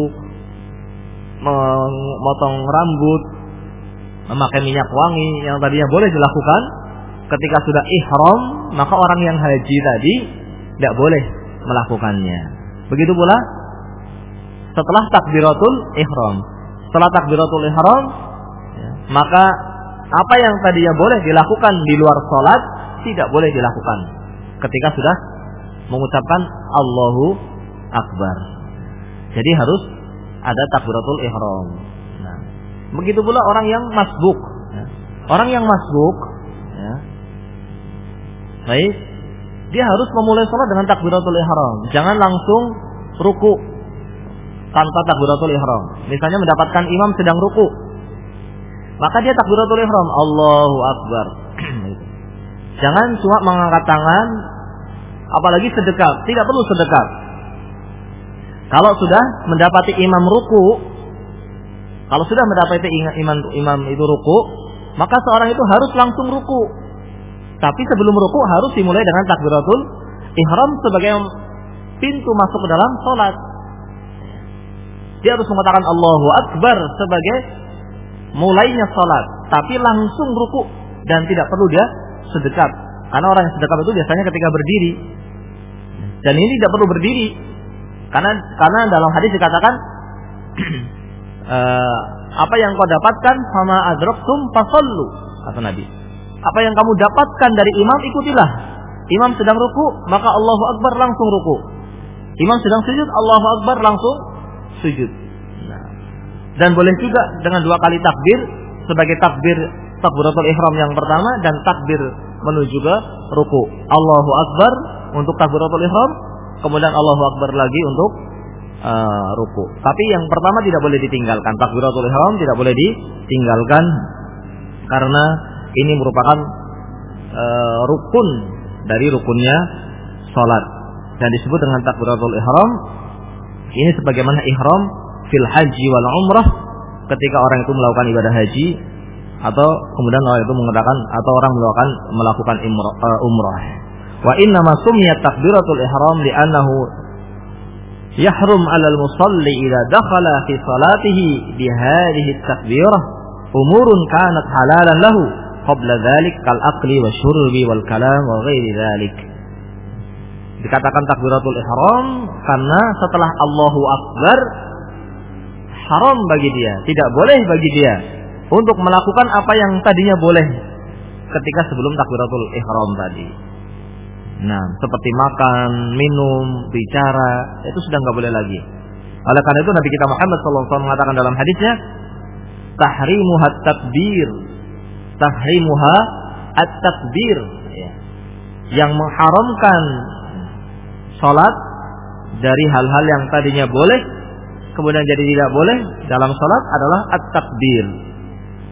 memotong rambut, memakai minyak wangi yang tadinya boleh dilakukan ketika sudah ihram, maka orang yang haji tadi tidak boleh melakukannya. Begitu pula setelah takbiratul ihram. Setelah takbiratul ihram, ya, maka apa yang tadinya boleh dilakukan di luar sholat tidak boleh dilakukan ketika sudah mengucapkan Allahu Akbar. Jadi harus ada takbiratul ihram. Nah, begitu pula orang yang masbuk. Ya. Orang yang masbuk, ya, baik, dia harus memulai sholat dengan takbiratul ihram. Jangan langsung ruku tanpa takbiratul ihram. Misalnya mendapatkan imam sedang ruku, maka dia takbiratul ihram, Allahu akbar. Jangan cuma mengangkat tangan, apalagi sedekap. Tidak perlu sedekap. Kalau sudah mendapati imam ruku, kalau sudah mendapati imam imam itu ruku, maka seorang itu harus langsung ruku. Tapi sebelum ruku harus dimulai dengan takbiratul ihram sebagai pintu masuk ke dalam sholat. Dia harus mengatakan Allahu Akbar sebagai mulainya sholat, tapi langsung ruku dan tidak perlu dia sedekat. Karena orang yang sedekat itu biasanya ketika berdiri. Dan ini tidak perlu berdiri, karena karena dalam hadis dikatakan uh, apa yang kau dapatkan sama adraktum fasallu kata Nabi. Apa yang kamu dapatkan dari imam ikutilah. Imam sedang ruku, maka Allahu Akbar langsung ruku. Imam sedang sujud, Allahu Akbar langsung sujud. Dan boleh juga dengan dua kali takbir sebagai takbir takbiratul ihram yang pertama dan takbir menuju ke ruku. Allahu Akbar untuk takbiratul ihram kemudian Allahu Akbar lagi untuk uh, ruku. Tapi yang pertama tidak boleh ditinggalkan. Takbiratul ihram tidak boleh ditinggalkan karena ini merupakan uh, rukun dari rukunnya salat dan disebut dengan takbiratul ihram. Ini sebagaimana ihram fil haji wal umrah ketika orang itu melakukan ibadah haji atau kemudian orang itu mengatakan atau orang melakukan melakukan umrah. Uh, umrah. Wa inna ma sumiyat takbiratul ihram li'annahu yahrum 'ala al-musalli idza dakhala fi salatihi bi hadhihi at-takbirah umurun kanat halalan lahu qabla dhalik kal aqli wa syurbi wal kalam wa ghairi dhalik. Dikatakan takbiratul ihram karena setelah Allahu Akbar haram bagi dia, tidak boleh bagi dia untuk melakukan apa yang tadinya boleh ketika sebelum takbiratul ihram tadi. Nah, seperti makan, minum, bicara, itu sudah nggak boleh lagi. Oleh karena itu Nabi kita Muhammad SAW mengatakan dalam hadisnya, tahrimuha takbir, tahrimuha at-takbir, ya. yang mengharamkan sholat dari hal-hal yang tadinya boleh, kemudian jadi tidak boleh dalam sholat adalah at-takbir,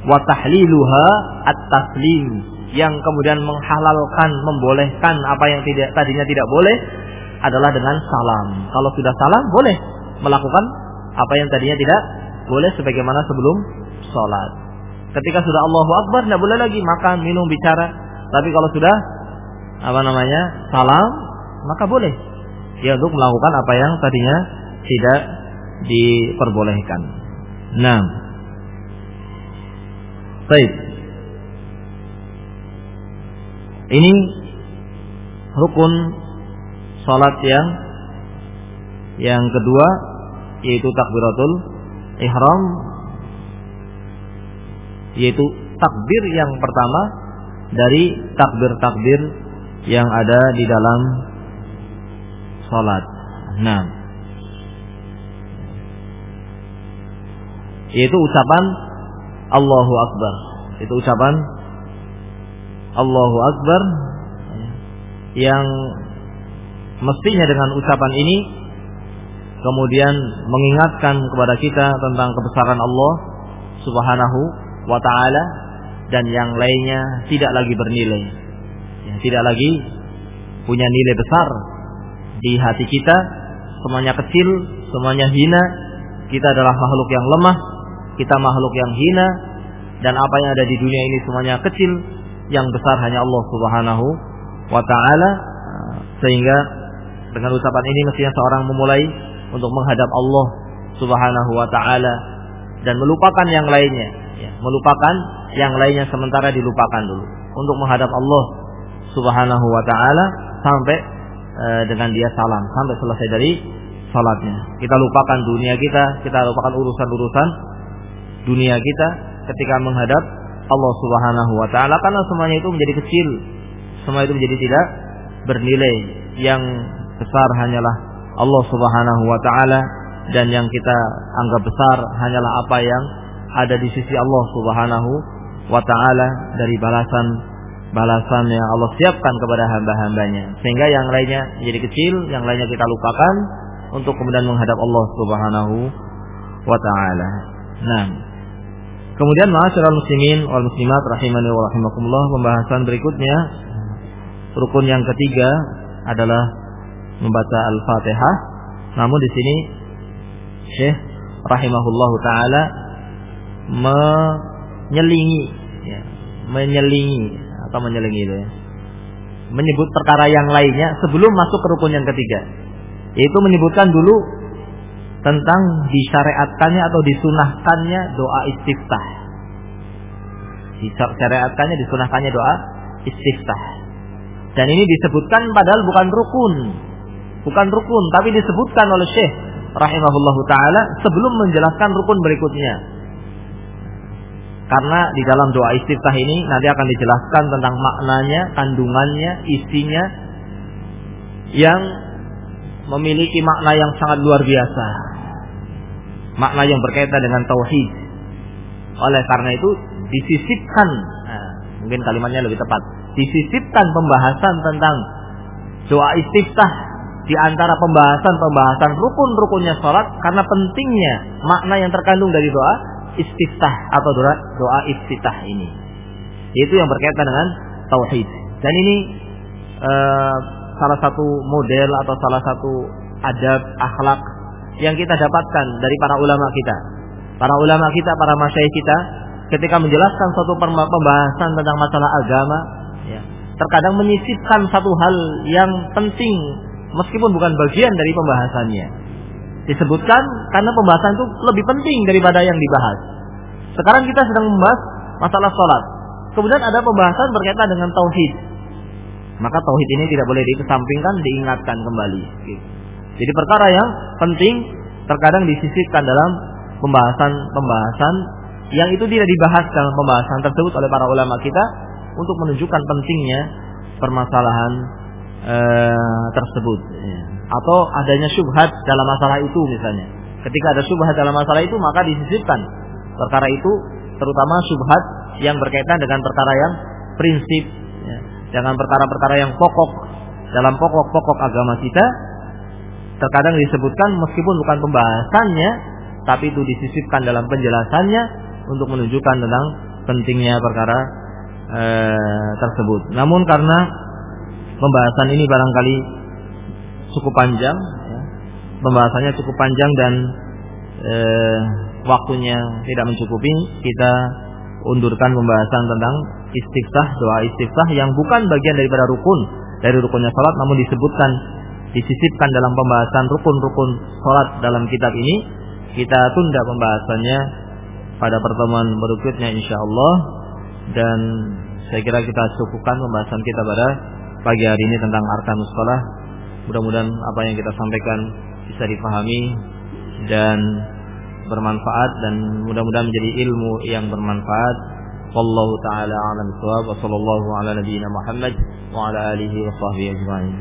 wa tahliluha at-taslim, yang kemudian menghalalkan, membolehkan apa yang tidak tadinya tidak boleh adalah dengan salam. Kalau sudah salam boleh melakukan apa yang tadinya tidak boleh sebagaimana sebelum sholat. Ketika sudah Allahu Akbar tidak boleh lagi makan, minum, bicara. Tapi kalau sudah apa namanya salam maka boleh ya untuk melakukan apa yang tadinya tidak diperbolehkan. Nah, baik. Ini rukun salat yang yang kedua yaitu takbiratul ihram yaitu takbir yang pertama dari takbir-takbir yang ada di dalam salat. Nah, yaitu ucapan Allahu Akbar. Itu ucapan Allahu Akbar yang mestinya dengan ucapan ini kemudian mengingatkan kepada kita tentang kebesaran Allah Subhanahu wa taala dan yang lainnya tidak lagi bernilai. Ya, tidak lagi punya nilai besar di hati kita, semuanya kecil, semuanya hina. Kita adalah makhluk yang lemah, kita makhluk yang hina dan apa yang ada di dunia ini semuanya kecil, yang besar hanya Allah Subhanahu wa taala. Sehingga dengan ucapan ini mestinya seorang memulai untuk menghadap Allah Subhanahu wa taala dan melupakan yang lainnya, ya, melupakan yang lainnya sementara dilupakan dulu untuk menghadap Allah Subhanahu wa taala sampai e, dengan dia salam sampai selesai dari salatnya. Kita lupakan dunia kita, kita lupakan urusan-urusan dunia kita ketika menghadap Allah Subhanahu wa taala karena semuanya itu menjadi kecil. Semua itu menjadi tidak bernilai. Yang besar hanyalah Allah Subhanahu wa taala dan yang kita anggap besar hanyalah apa yang ada di sisi Allah Subhanahu wa taala dari balasan balasan yang Allah siapkan kepada hamba-hambanya sehingga yang lainnya jadi kecil yang lainnya kita lupakan untuk kemudian menghadap Allah Subhanahu wa taala. Nah, kemudian ma'asyiral muslimin wal muslimat rahimani wa rahimakumullah pembahasan berikutnya rukun yang ketiga adalah membaca Al-Fatihah. Namun di sini Syekh rahimahullahu taala menyelingi ya, menyelingi atau menyelingi itu ya. Menyebut perkara yang lainnya sebelum masuk ke rukun yang ketiga. Yaitu menyebutkan dulu tentang disyariatkannya atau disunahkannya doa istiftah. Disyariatkannya disunahkannya doa istiftah. Dan ini disebutkan padahal bukan rukun. Bukan rukun, tapi disebutkan oleh Syekh rahimahullahu taala sebelum menjelaskan rukun berikutnya. Karena di dalam doa istiftah ini nanti akan dijelaskan tentang maknanya, kandungannya, isinya yang memiliki makna yang sangat luar biasa. Makna yang berkaitan dengan tauhid. Oleh karena itu disisipkan, nah, mungkin kalimatnya lebih tepat, disisipkan pembahasan tentang doa istiftah di antara pembahasan-pembahasan rukun-rukunnya sholat karena pentingnya makna yang terkandung dari doa istiftah atau doa doa istiftah ini. Itu yang berkaitan dengan tauhid. Dan ini uh, salah satu model atau salah satu adab akhlak yang kita dapatkan dari para ulama kita. Para ulama kita, para masyayikh kita ketika menjelaskan suatu pembahasan tentang masalah agama, ya, terkadang menyisipkan satu hal yang penting meskipun bukan bagian dari pembahasannya. Disebutkan karena pembahasan itu lebih penting daripada yang dibahas. Sekarang kita sedang membahas masalah sholat. Kemudian ada pembahasan berkaitan dengan tauhid. Maka tauhid ini tidak boleh dikesampingkan, diingatkan kembali. Jadi perkara yang penting terkadang disisipkan dalam pembahasan-pembahasan yang itu tidak dibahas dalam pembahasan tersebut oleh para ulama kita untuk menunjukkan pentingnya permasalahan Eh, tersebut atau adanya syubhat dalam masalah itu misalnya ketika ada syubhat dalam masalah itu maka disisipkan perkara itu terutama syubhat yang berkaitan dengan perkara yang prinsip ya. jangan perkara-perkara yang pokok dalam pokok-pokok agama kita terkadang disebutkan meskipun bukan pembahasannya tapi itu disisipkan dalam penjelasannya untuk menunjukkan tentang pentingnya perkara e, tersebut. Namun karena pembahasan ini barangkali cukup panjang ya. pembahasannya cukup panjang dan eh, waktunya tidak mencukupi kita undurkan pembahasan tentang istiftah doa istiftah yang bukan bagian daripada rukun dari rukunnya salat namun disebutkan disisipkan dalam pembahasan rukun-rukun salat dalam kitab ini kita tunda pembahasannya pada pertemuan berikutnya insyaallah dan saya kira kita cukupkan pembahasan kita pada pagi hari ini tentang arkanus shalah. Mudah-mudahan apa yang kita sampaikan bisa dipahami dan bermanfaat dan mudah-mudahan menjadi ilmu yang bermanfaat. Wallahu taala a'lam wa sallallahu ala nabiyyina Muhammad wa ala alihi wa sahbihi ajma'in.